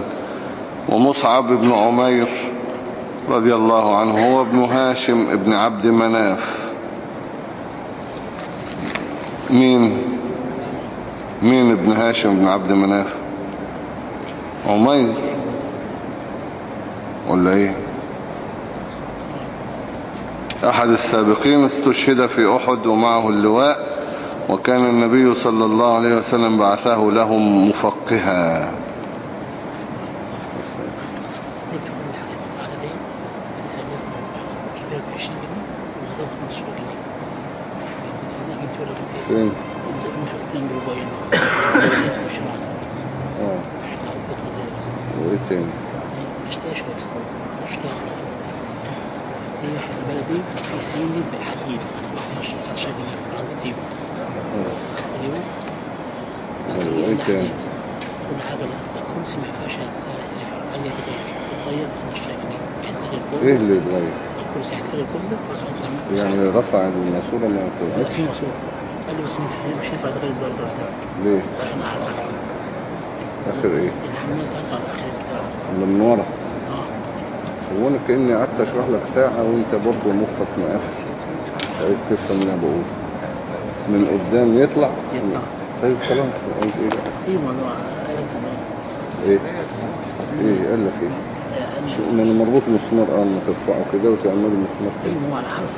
ومصعب بن عمير رضي الله عنه هو ابن هاشم ابن عبد مناف. مين؟ مين ابن هاشم ابن عبد مناف عمير. ولا إيه؟ أحد السابقين استشهد في أحد ومعه اللواء وكان النبي صلى الله عليه وسلم بعثه لهم مفقها جبت كل حاجة عددين في سبيل كبير ب 20 جنيه وصغير ب 15 جنيه جبت ولا جبت إيه؟ فين؟ اتنين بربعين مش معاك آه إحنا عاوزين زي بس وايه تاني مش لاقي شوية بس مش لاقي في واحد بلدي في سيني بحديد 15 19 جنيه عند تيبو آه أيوه وايه تاني كل حاجة لا الكرسي ما ينفعش تدفع قال لي هتغير تغير ب 15 جنيه هتلغي كله إيه اللي اتغير الكرسي هتلغي كله وتعمل يعني رفع الماسورة ما لا بتوقفش في مصروف قال لي بس مش مش هينفع تغير الدرجة بتاعه ليه عشان اعرف احسن اخر إيه الحماية بتاعته على الآخر بتاعه ولا من ورا آه هو أنا كأني قعدت أشرح لك ساعة وأنت برضه مخك مقفل. مش عايز تفهم اللي أنا بقوله. من قدام يطلع؟ يطلع. طيب خلاص عايز إيه بقى؟ إيه موضوع إيه؟ إيه قال لك إيه؟ شو ما أنا مربوط مسمار آه ما ترفعه كده وتعمله مسمار كده هو على حرف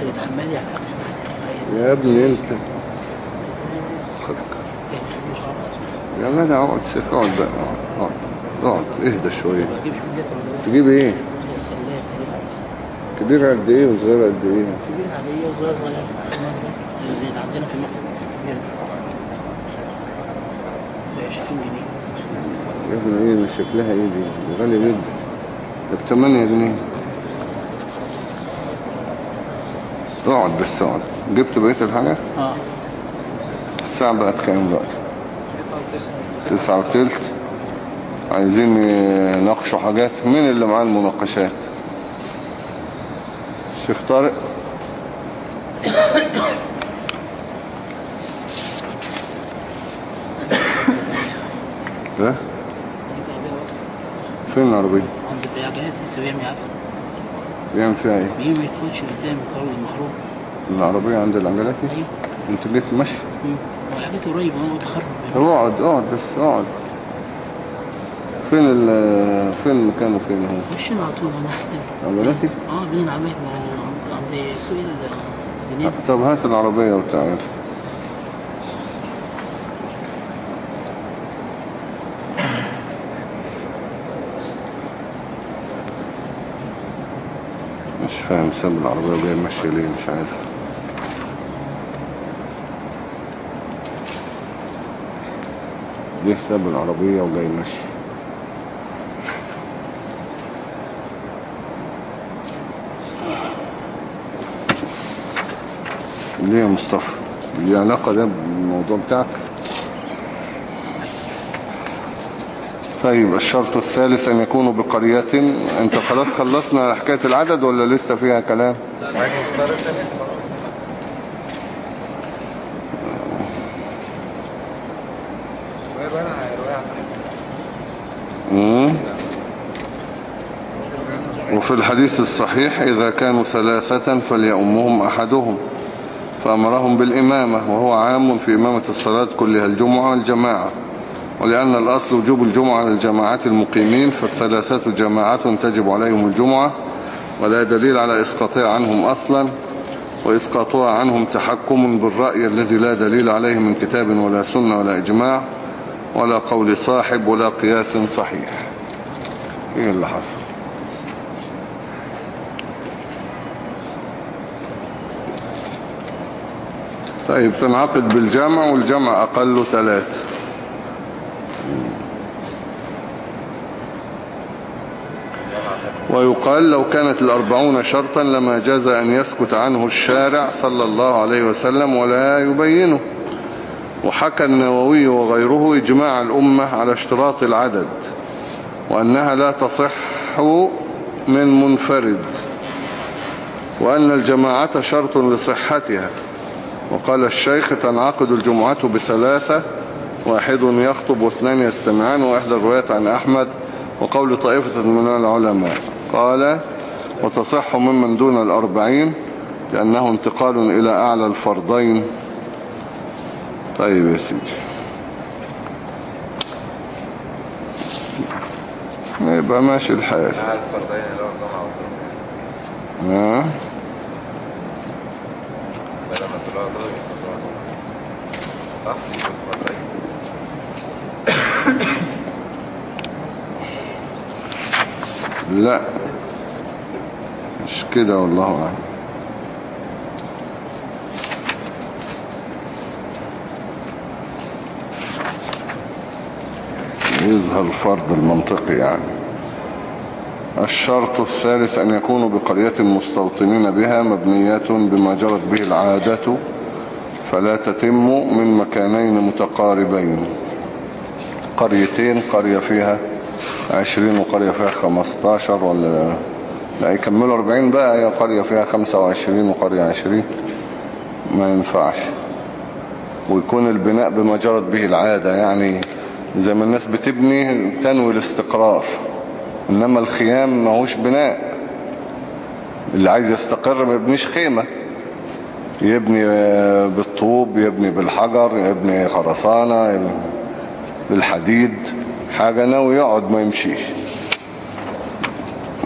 غير العمالي على العكس تحت هي- يا ابني أنت. يعني يا جدع اقعد سيف اقعد بقى. اقعد اقعد اهدى شوية. تجيب إيه؟ كبير قد إيه وصغير قد إيه؟ كبيرة عادية وصغيرة صغيرة؟ مناسبة زي اللي عندنا في المكتب ب 20 جنيه. يا ابني إيه شكلها إيه دي؟ غالي جدا. ده ب 8 جنيه اقعد بس اقعد. جبت بقية الحاجة؟ آه. الساعة بقت كام بقى؟ تسعة وتلت. عايزين يناقشوا حاجات. مين اللي معاه المناقشات؟ الشيخ طارق. <coughs> ده فين العربية؟ عند بتاع جهاز لسه بيعمل بيعمل فيها إيه ما يدخلش قدام القوي المخروج العربية عند العجلاتي أيوه. أنت جيت مشي. مم. هو لعبته قريب هو متخرج طب اقعد اقعد بس اقعد. فين ال فين مكانه فين هو؟ خش على طول ناحية عجلاتي آه بين هو عند سوق طب هات العربية وتعال. مش فاهم ساب العربية وجاي ماشي ليه مش عارف. ليه ساب العربية وجاي ماشي ليه يا مصطفى؟ ليه علاقة ده بالموضوع بتاعك؟ طيب الشرط الثالث أن يكونوا بقرية. أنت خلاص خلصنا حكاية العدد ولا لسه فيها كلام. وفي الحديث الصحيح إذا كانوا ثلاثة فليأمهم أحدهم. فأمرهم بالإمامة وهو عام في إمامة الصلاة كلها الجمعة والجماعة. ولأن الأصل وجوب الجمعة للجماعات المقيمين فالثلاثة جماعات تجب عليهم الجمعة ولا دليل على إسقاطها عنهم أصلا وإسقاطها عنهم تحكم بالرأي الذي لا دليل عليه من كتاب ولا سنة ولا إجماع ولا قول صاحب ولا قياس صحيح. إيه اللي حصل؟ طيب تنعقد بالجمع والجمع أقل ثلاث. ويقال لو كانت الأربعون شرطا لما جاز أن يسكت عنه الشارع صلى الله عليه وسلم ولا يبينه. وحكى النووي وغيره إجماع الأمة على اشتراط العدد وأنها لا تصح من منفرد وأن الجماعة شرط لصحتها. وقال الشيخ تنعقد الجمعة بثلاثة واحد يخطب واثنان يستمعان وإحدى الروايات عن أحمد وقول طائفة من العلماء. قال وتصح ممن دون الأربعين لأنه انتقال إلى أعلى الفرضين. طيب يا سيدي. يبقى ماشي الحال. مع الفردين لا. مش كده والله. أعلم يظهر الفرض المنطقي يعني. الشرط الثالث أن يكونوا بقرية مستوطنين بها مبنية بما جرت به العادة فلا تتم من مكانين متقاربين. قريتين قرية فيها عشرين وقرية فيها خمستاشر ولا لا يكملوا أربعين بقى يا قرية فيها خمسة وعشرين وقرية عشرين. ما ينفعش. ويكون البناء بما جرت به العادة يعني زي ما الناس بتبني تنوي الاستقرار. إنما الخيام ماهوش بناء. اللي عايز يستقر ما يبنيش خيمة. يبني بالطوب يبني بالحجر يبني خرسانة بالحديد. حاجة ناوي يقعد ما يمشيش.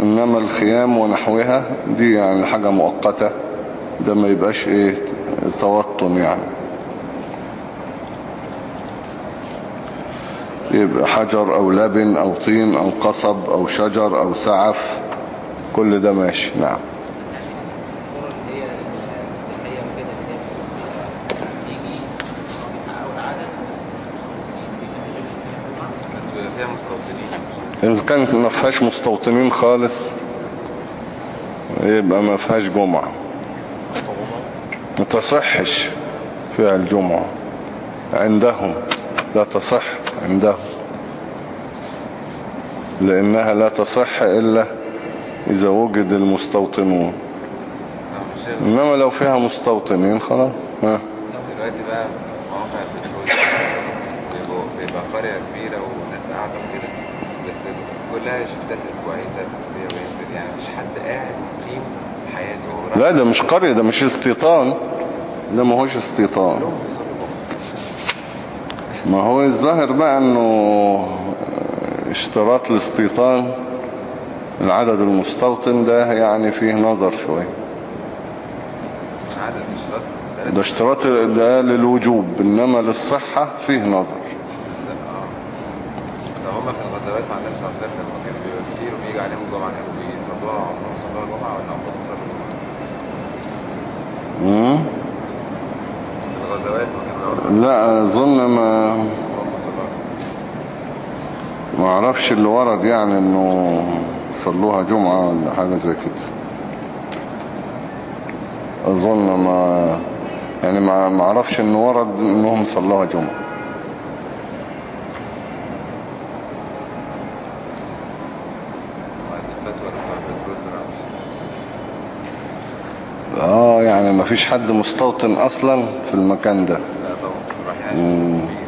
إنما الخيام ونحوها دي يعني حاجة مؤقتة. ده ما يبقاش إيه توطن يعني. يبقى حجر أو لبن أو طين أو قصب أو شجر أو سعف. كل ده ماشي. نعم. إذا كانت ما فيهاش مستوطنين خالص يبقى ما فيهاش جمعة. ما تصحش فيها الجمعة. عندهم. لا تصح. عندهم لأنها لا تصح إلا إذا وجد المستوطنون. مش إنما لو فيها مستوطنين خلاص. ها. دلوقتي بقى مواقع الفيسبوك بيبقى قرية كبيرة وناس قاعدة وكده. بس كلها شفتات أسبوعين تلات أسابيع وينزل يعني مفيش حد قاعد مقيم حياته. لا ده مش قرية ده مش استيطان. ده ما هوش استيطان. ما هو الظاهر بقى إنه اشتراط الاستيطان العدد المستوطن ده يعني فيه نظر شوية ده اشتراط ده للوجوب إنما للصحة فيه نظر. ده هما في الغزوات مع النبي صلى الله عليه وسلم لما كانوا كتير وبيجي عليهم الجمعة كانوا بيصلوها عمرهم صلوها الجمعة ولا عمرهم صلوها مم؟ في الغزوات ما كانوا بيقعدوا لا أظن ما ما أعرفش اللي ورد يعني إنه صلوها جمعة ولا حاجة زي كده أظن ما يعني ما أعرفش إنه ورد إنهم صلوها جمعة. آه يعني ما فيش حد مستوطن أصلا في المكان ده لا طبعا رايحين عشان كبير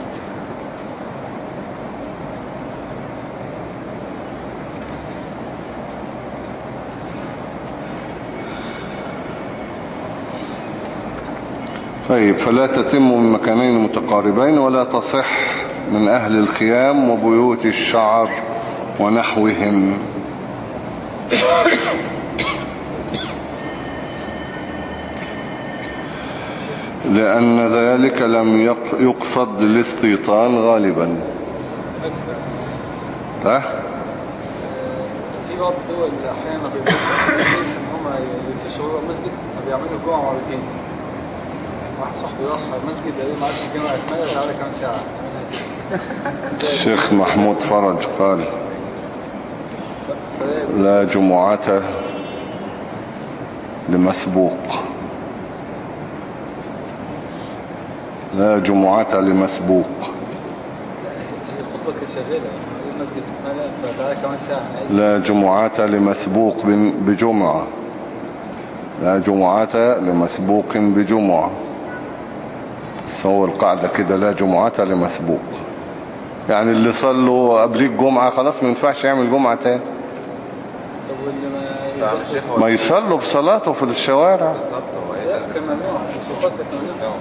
طيب فلا تتم من مكانين متقاربين ولا تصح من أهل الخيام وبيوت الشعر ونحوهم. لأن ذلك لم يق- يقصد الاستيطان غالبا. ها؟ في بعض الدول أحيانا بيبقوا هم يفشوا المسجد فبيعملوا الجمعه مرتين. واحد صاحبي راح المسجد قال تعالى ساعة. الشيخ محمود فرج قال لا جمعة لمسبوق. لا جمعة لمسبوق. شغاله يعني المسجد اتملى كمان عادي. لا جمعة لمسبوق بجمعة. لا جمعة لمسبوق بجمعة. بس هو القاعدة كده لا جمعة لمسبوق يعني اللي صلوا قبليك جمعة خلاص ما ينفعش يعمل جمعة تاني. طب واللي ما يصلوا بصلاته في الشوارع. بالظبط هو إيه لا ده؟ كان ممنوع. السوقات كانت ممنوع.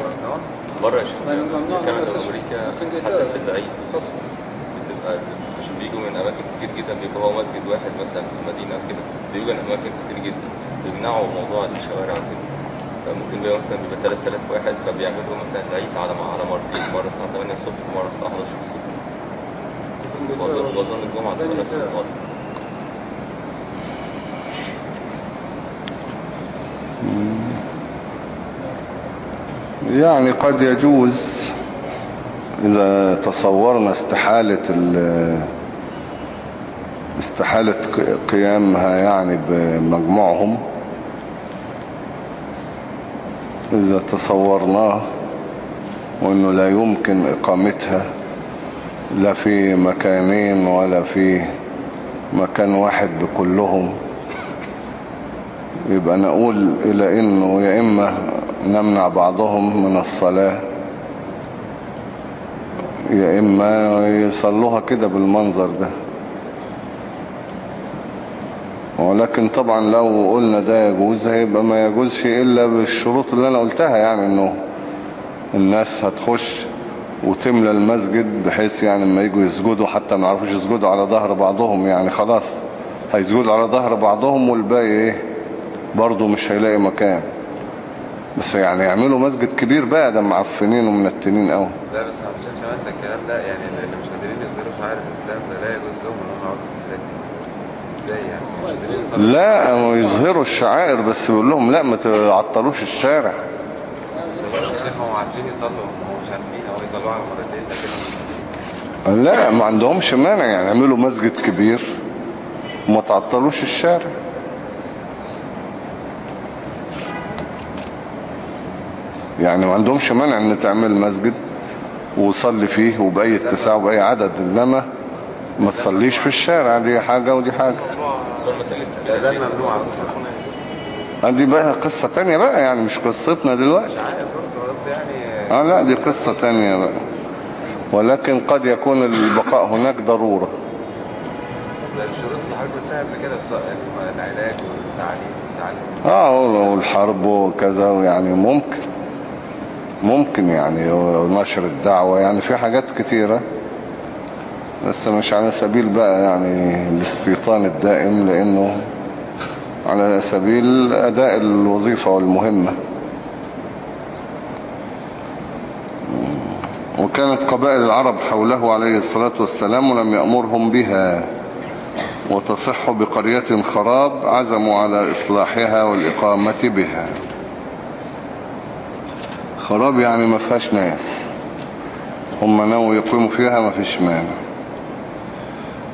ممنوع؟ بره يا شيخ ممنوع. في كندا في وامريكا في إنجلترا. حتى في العيد خاصة. بتبقى عشان بيجوا من أماكن كتير جدا بيبقى هو مسجد واحد مثلا في المدينة كده بيجوا من أماكن كتير جدا. بيمنعوا موضوع الشوارع وكده. فممكن بيبقى مثلا بيبقى 3000 واحد فبيعملوا مثلا العيد على على مرتين مرة الساعة 8 الصبح ومرة الساعة 11 الصبح. واظن واظن الجمعة تبقى نفس الوضع يعني قد يجوز إذا تصورنا استحالة ال- استحالة قيامها يعني بمجموعهم إذا تصورناه وأنه لا يمكن إقامتها لا في مكانين ولا في مكان واحد بكلهم يبقى نقول إلى إنه يا إما نمنع بعضهم من الصلاة يا إما يصلوها كده بالمنظر ده. ولكن طبعا لو قلنا ده يجوز هيبقى ما يجوزش إلا بالشروط اللي أنا قلتها يعني إنه الناس هتخش وتملى المسجد بحيث يعني لما يجوا يسجدوا حتى ما يعرفوش يسجدوا على ظهر بعضهم يعني خلاص هيسجدوا على ظهر بعضهم والباقي إيه؟ برضه مش هيلاقي مكان. بس يعني يعملوا مسجد كبير بقى ده معفنين ومنتنين قوي لا بس عم شايف كمان ده الكلام ده يعني اللي مش قادرين يظهروا شعائر الإسلام ده لا يجوز لهم انهم يقعدوا في الحاجات دي إزاي يعني مش قادرين يصلوا لا هم يظهروا الشعائر بس بيقول لهم لا ما تعطلوش الشارع. لا ما عندهمش مانع يعني يعملوا مسجد كبير وما تعطلوش الشارع. يعني ما عندهمش مانع إن تعمل مسجد وصلي فيه وبأي اتساع وبأي عدد إنما ما تصليش في الشارع دي حاجة ودي حاجة. ممنوع أصلا دي بقى قصة تانية بقى يعني مش قصتنا دلوقتي. يعني آه لا دي قصة تانية بقى. ولكن قد يكون البقاء هناك ضرورة. الشروط اللي حضرتك قلتها قبل كده الص- العلاج والتعليم التعليم. آه والحرب وكذا يعني ممكن. ممكن يعني ونشر الدعوة يعني في حاجات كتيرة. بس مش على سبيل بقى يعني الاستيطان الدائم لأنه على سبيل اداء الوظيفة والمهمة. وكانت قبائل العرب حوله عليه الصلاة والسلام ولم يأمرهم بها وتصح بقرية خراب عزموا على إصلاحها والإقامة بها. خراب يعني ما فيهاش ناس هم ناوي يقيموا فيها ما فيش مانع.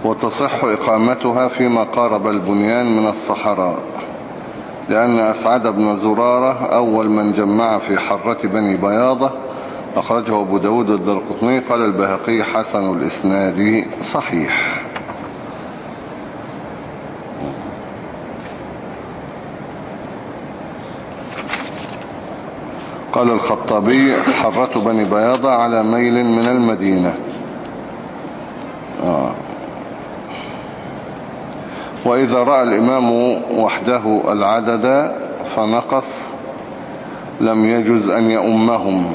وتصح إقامتها فيما قارب البنيان من الصحراء لأن أسعد بن زرارة أول من جمع في حرة بني بياضة أخرجه أبو داود الدرقطني قال البهقي حسن الإسناد صحيح قال الخطابي حرة بني بياضة على ميل من المدينة آه. وإذا رأى الإمام وحده العدد فنقص لم يجز أن يؤمهم.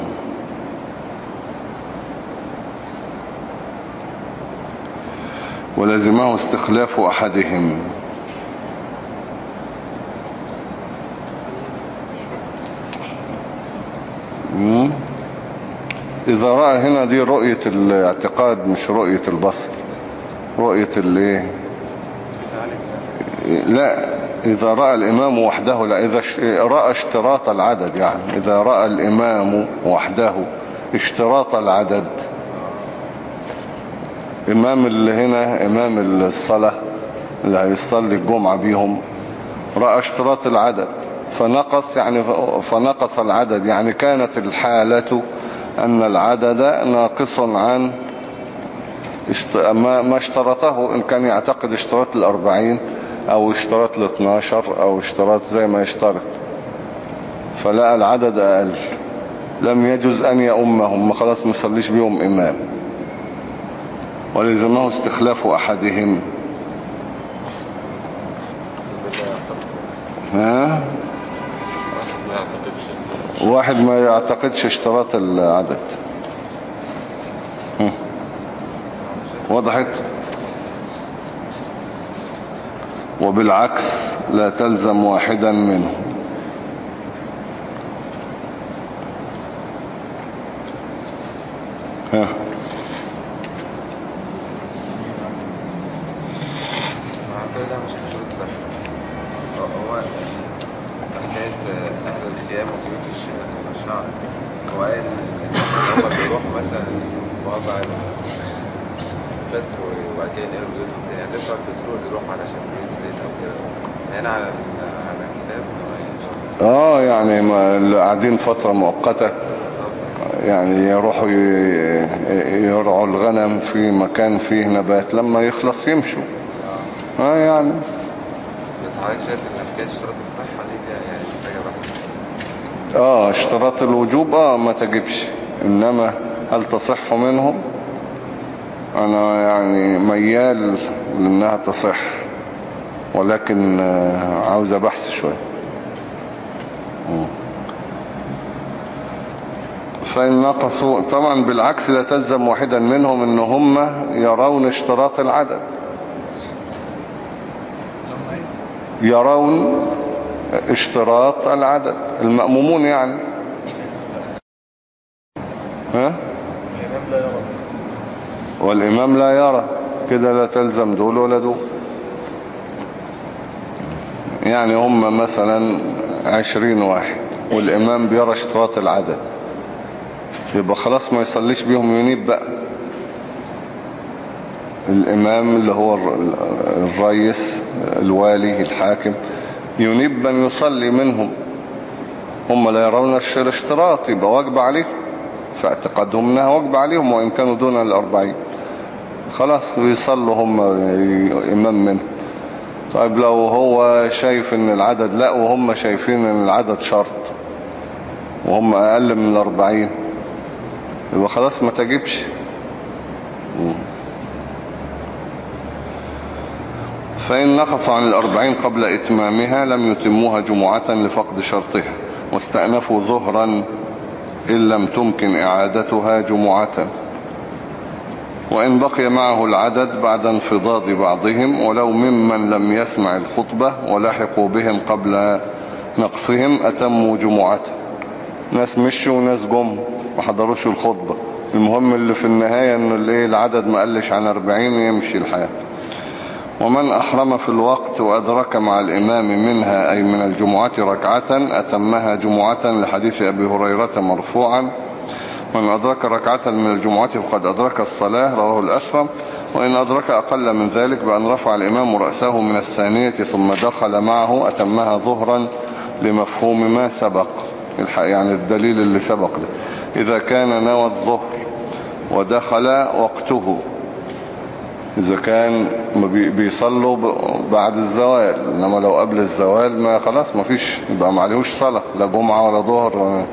ولزمه استخلاف أحدهم. إذا رأى هنا دي رؤية الاعتقاد مش رؤية البصر. رؤية الايه؟ لا إذا رأى الإمام وحده لا إذا رأى اشتراط العدد يعني إذا رأى الإمام وحده اشتراط العدد. إمام اللي هنا إمام الصلاة اللي هيصلي الجمعة بيهم رأى اشتراط العدد فنقص يعني فنقص العدد. يعني كانت الحالة أن العدد ناقص عن ما اشترطه إن كان يعتقد اشتراط الأربعين أو اشتراط الاثناشر أو اشتراط زي ما يشترط فلقى العدد أقل. لم يجز أن يأمهم ما خلاص مصليش بيهم إمام. ولزمه استخلاف أحدهم. ها؟ ما واحد ما يعتقدش اشتراط العدد. وضحت وبالعكس لا تلزم واحدا منهم ها مع كل ده مش بشروط صحيح هو هو حكاية أهل الخيام وبيوت الش- الشعر هو قال الناس اللي هم بيروحوا مثلا مواقع البترول وبعد كده ينقلوا بيوتهم تاني زي بتوع البترول يروحوا علشان بيوت زيت أو كده هنا على ال- على الكتاب إن هو يشتغل. آه يعني ما اللي قاعدين فترة مؤقتة يعني يروحوا يرعوا الغنم في مكان فيه نبات لما يخلص يمشوا. آه يعني. بس حضرتك شايف إن حكاية اشتراط الصحة دي يعني بحث آه اشتراط الوجوب آه ما تجبش إنما هل تصح منهم؟ أنا يعني ميال لإنها تصح ولكن آه، عاوزة بحث شوية. مم. فإن نقصوا طبعا بالعكس لا تلزم واحدا منهم إن هم يرون اشتراط العدد. يرون اشتراط العدد المأمومون يعني. ها؟ والإمام لا يرى. كده لا تلزم دول ولا دول. يعني هم مثلا عشرين واحد والإمام بيرى اشتراط العدد. يبقى خلاص ما يصليش بيهم ينيب بقى. الإمام اللي هو الر- الرئيس الوالي الحاكم ينيب من يصلي منهم. هم لا يرون الش- الاشتراط يبقى واجب عليهم. في اعتقادهم إنها واجب عليهم وإن كانوا دون الأربعين. خلاص ويصلوا هم إمام منهم. طيب لو هو شايف إن العدد لا وهم شايفين إن العدد شرط وهم أقل من الأربعين. يبقى خلاص ما تجيبش. فإن نقصوا عن الأربعين قبل إتمامها لم يتموها جمعة لفقد شرطها واستأنفوا ظهرا إن لم تمكن إعادتها جمعة. وإن بقي معه العدد بعد انفضاض بعضهم ولو ممن لم يسمع الخطبة ولحقوا بهم قبل نقصهم أتموا جمعة. ناس مشوا وناس جم. ما حضروش الخطبة. المهم اللي في النهاية ان الايه العدد ما قلش عن 40 يمشي الحياة ومن أحرم في الوقت وأدرك مع الإمام منها أي من الجمعة ركعة أتمها جمعة لحديث أبي هريرة مرفوعا. من أدرك ركعة من الجمعة فقد أدرك الصلاة رواه الأثرم وإن أدرك أقل من ذلك بأن رفع الإمام رأسه من الثانية ثم دخل معه أتمها ظهرا لمفهوم ما سبق. يعني الدليل اللي سبق ده. إذا كان نوى الظهر ودخل وقته. إذا كان بيصلوا بعد الزوال إنما لو قبل الزوال ما خلاص ما فيش يبقى ما عليهوش صلاة لا جمعة ولا ظهر.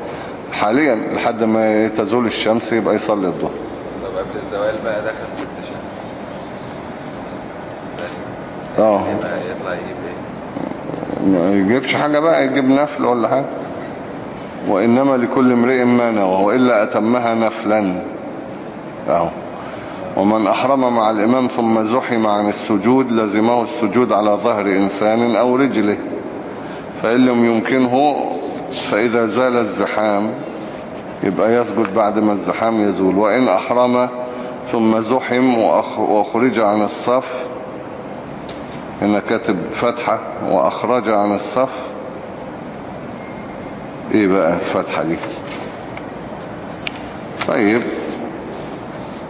حاليا لحد ما تزول الشمس يبقى يصلي الظهر. طب قبل الزوال بقى دخل في التشهد. آه. يطلع يجيب إيه؟ ما يجيبش حاجة بقى يجيب نفل ولا حاجة. وإنما لكل امرئ ما نوى وإلا أتمها نفلا. أهو. ومن أحرم مع الإمام ثم زحم عن السجود لزمه السجود على ظهر إنسان أو رجله. فإن لم يمكنه فإذا زال الزحام يبقى يسجد بعد ما الزحام يزول. وإن أحرم ثم زحم وأخ- وأخرج عن الصف هنا كاتب فتحة وأخرج عن الصف إيه بقى الفتحة دي؟ طيب.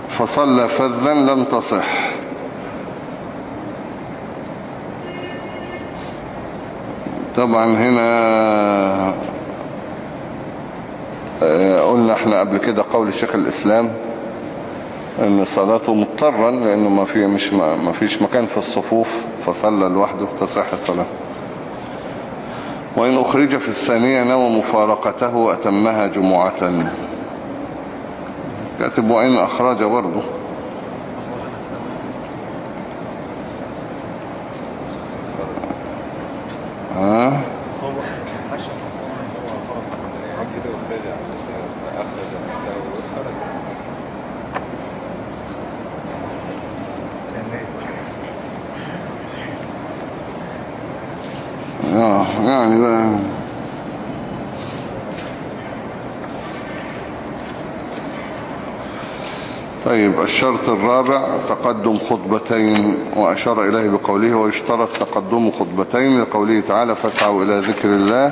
فصلى فذا لم تصح. طبعا هنا آه، قلنا إحنا قبل كده قول الشيخ الإسلام إن صلاته مضطرا لأنه ما في مش ما فيش مكان في الصفوف فصلى لوحده تصح الصلاة. وإن أخرج في الثانية نوى مفارقته أتمها جمعة. كاتب وإن أخرج برضه ها كده وخرج عشان أخرج نفسه وخرج آه يعني بقى طيب الشرط الرابع تقدم خطبتين وأشار إليه بقوله ويشترط تقدم خطبتين لقوله تعالى فاسعوا إلى ذكر الله.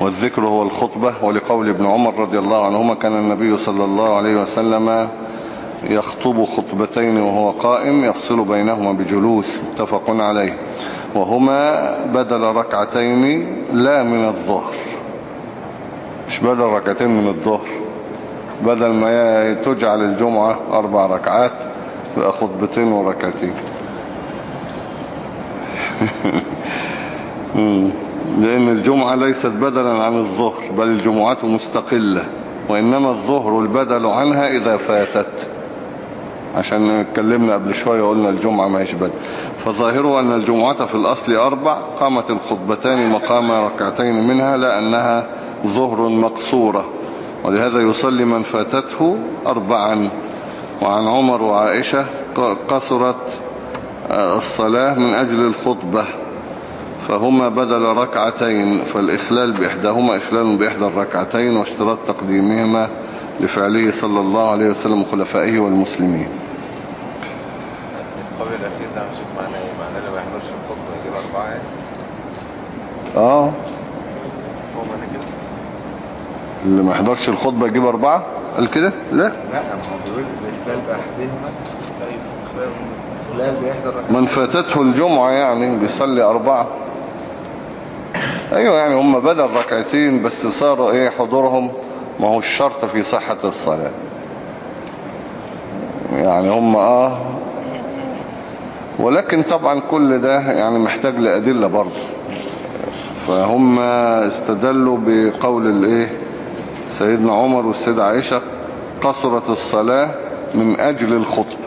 والذكر هو الخطبة. ولقول ابن عمر رضي الله عنهما كان النبي صلى الله عليه وسلم يخطب خطبتين وهو قائم يفصل بينهما بجلوس متفق عليه. وهما بدل ركعتين لا من الظهر. مش بدل ركعتين من الظهر. بدل ما تجعل الجمعة أربع ركعات بقى خطبتين وركعتين. <laughs> لأن الجمعة ليست بدلا عن الظهر بل الجمعة مستقلة وإنما الظهر البدل عنها إذا فاتت. عشان اتكلمنا قبل شوية وقلنا الجمعة ما يشبد فظاهره أن الجمعة في الأصل أربع قامت الخطبتان مقام ركعتين منها لأنها ظهر مقصورة. ولهذا يصلي من فاتته أربعا وعن عمر وعائشة قصرت الصلاة من أجل الخطبة فهما بدل ركعتين فالإخلال بإحداهما إخلال بإحدى الركعتين واشتراط تقديمهما لفعله صلى الله عليه وسلم وخلفائه والمسلمين القول الأخير ده هنشوف معناه إيه معناه اللي ما يحضرش الخطبة يجيب أربعة يعني آه معنى اللي ما يحضرش الخطبة يجيب أربعة؟ قال كده؟ لا. لا بيقول الركعتين من فاتته الجمعة يعني بيصلي أربعة. أيوة يعني هم بدل ركعتين بس صاروا إيه حضورهم ما هو الشرط في صحة الصلاة. يعني هم آه. ولكن طبعا كل ده يعني محتاج لأدلة برضه. فهم استدلوا بقول الإيه سيدنا عمر والسيدة عائشة قصرت الصلاة من أجل الخطبة.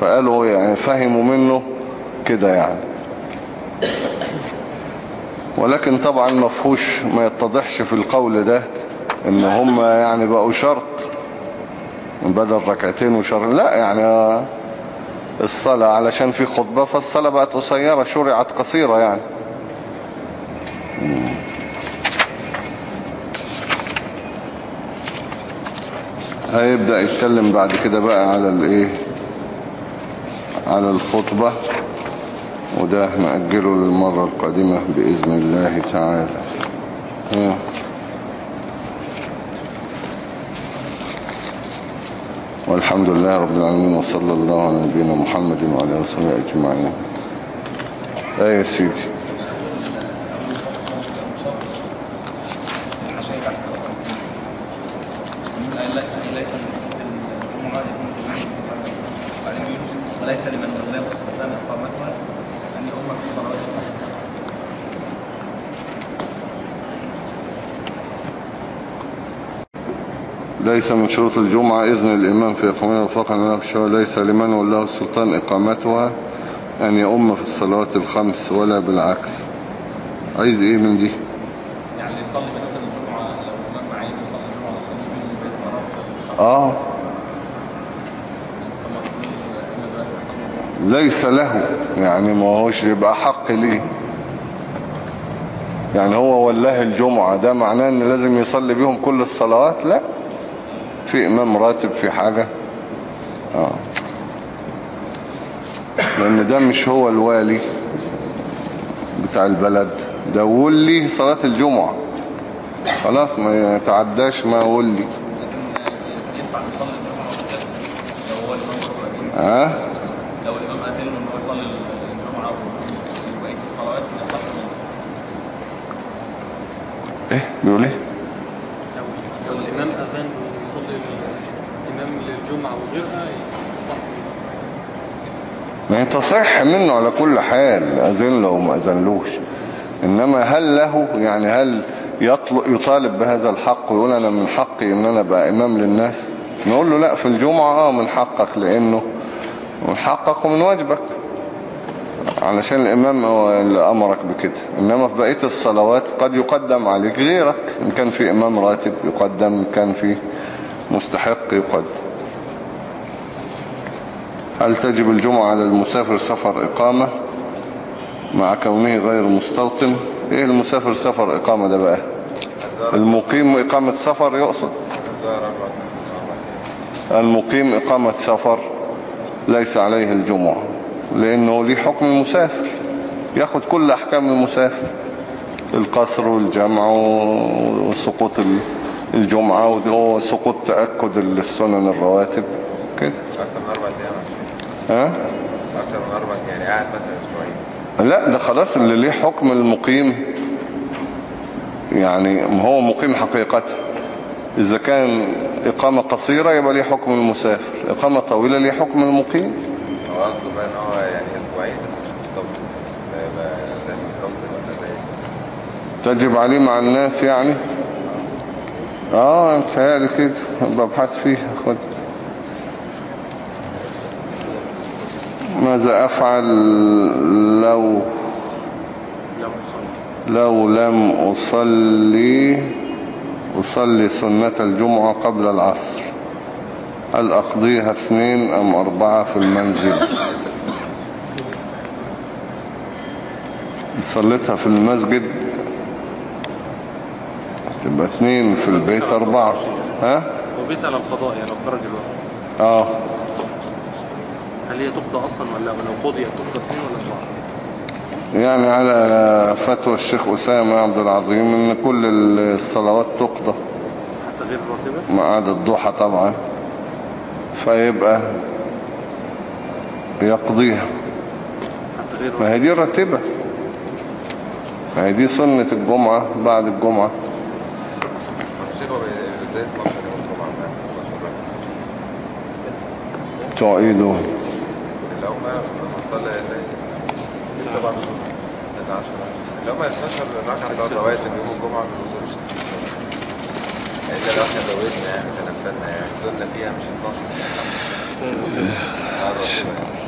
فقالوا يعني فهموا منه كده يعني. ولكن طبعا مفهوش ما يتضحش في القول ده إن هم يعني بقوا شرط بدل ركعتين وشرط لا يعني الصلاة علشان في خطبة فالصلاة بقت قصيرة شرعت قصيرة يعني. هيبدأ يتكلم بعد كده بقى على الإيه؟ على الخطبة وده نأجله للمرة القادمة بإذن الله تعالى. والحمد لله رب العالمين وصلى الله على نبينا محمد وعلى آله وصحبه أجمعين. أي سيدي ليس مشروط الجمعة يكون بعدين يقول وليس لمن ولاه السلطان إقامتها أن يؤم في الصلوات الخمس ليس من شروط الجمعة إذن الإمام في إقامتها وفقا ليس لمن والله السلطان إقامتها أن يؤم في الصلوات الخمس ولا بالعكس. عايز إيه من دي؟ يعني يصلي مثلا الجمعة لو الإمام معين يصلي الجمعة ما يصليش بين الصلاة الخمس آه. ليس له. يعني ما هوش يبقى حق ليه. يعني هو ولاه الجمعة ده معناه إن لازم يصلي بيهم كل الصلوات؟ لا. في إمام راتب في حاجة؟ آه. لأن ده مش هو الوالي بتاع البلد. ده ولي صلاة الجمعة. خلاص ما يتعداش ما ولي. ها؟ لو الإمام أذن هو يصلي الجمعة وبقية الصلوات يصح إيه؟ بيقول إيه لو الإمام أذن ويصلي الإمام للجمعة وغيرها يصح ما هي تصح منه على كل حال أذن له وما أذنلوش. إنما هل له؟ يعني هل يطلب يطالب بهذا الحق ويقول أنا من حقي إن أنا بقى إمام للناس؟ نقول له لا في الجمعة آه من حقك لأنه من حقك ومن واجبك. علشان الإمام هو اللي أمرك بكده. إنما في بقية الصلوات قد يقدم عليك غيرك. إن كان في إمام راتب يقدم إن كان في مستحق يقدم. هل تجب الجمعة على المسافر سفر إقامة مع كونه غير مستوطن؟ إيه المسافر سفر إقامة ده بقى؟ المقيم إقامة سفر يقصد؟ المقيم إقامة سفر ليس عليه الجمعة لأنه ليه حكم المسافر ياخد كل أحكام المسافر القصر والجمع وسقوط الجمعة وسقوط تأكد السنن الرواتب كده أكتر من أربع أيام ها؟ أكتر من أربع يعني قاعد مثلا أسبوعين لا ده خلاص اللي ليه حكم المقيم. يعني هو مقيم حقيقة. إذا كان إقامة قصيرة يبقى ليه حكم المسافر. إقامة طويلة ليه حكم المقيم. هو قصده بقى إن هو يعني أسبوعين بس مش مستوطن تجب عليه مع الناس يعني؟ آه متهيألي كده. ببحث فيها خد ماذا أفعل لو لو لم أصلي أصلي سنة الجمعة قبل العصر؟ هل أقضيها اثنين أم أربعة في المنزل؟ صليتها في المسجد. تبقى اثنين في البيت أربعة. ها؟ هو بيسأل عن القضاء يعني لو خرج الوقت. آه. هل هي تقضى أصلا ولا لو قضيت تقضى اثنين ولا أربعة؟ يعني على فتوى الشيخ أسامة عبد العظيم إن كل الصلوات تقضى. حتى غير الراتبة؟ ما عدا الضحى طبعا. فيبقى يقضيها. حتى غير ما هي دي الراتبة. ما هي دي سنة الجمعة بعد الجمعة. الشيخ هو إزاي 12 يوم طبعا. بقى 12 ركعة بتوع إيه دول اللي هم بنصلي زي ستة بعد الظهر. 11 اللي هم 12 ركعة الرواتب يوم الجمعة ما بيوصلوش إلا لو إحنا زودنا يعني تنفلنا يعني السنة فيها مش 12 مش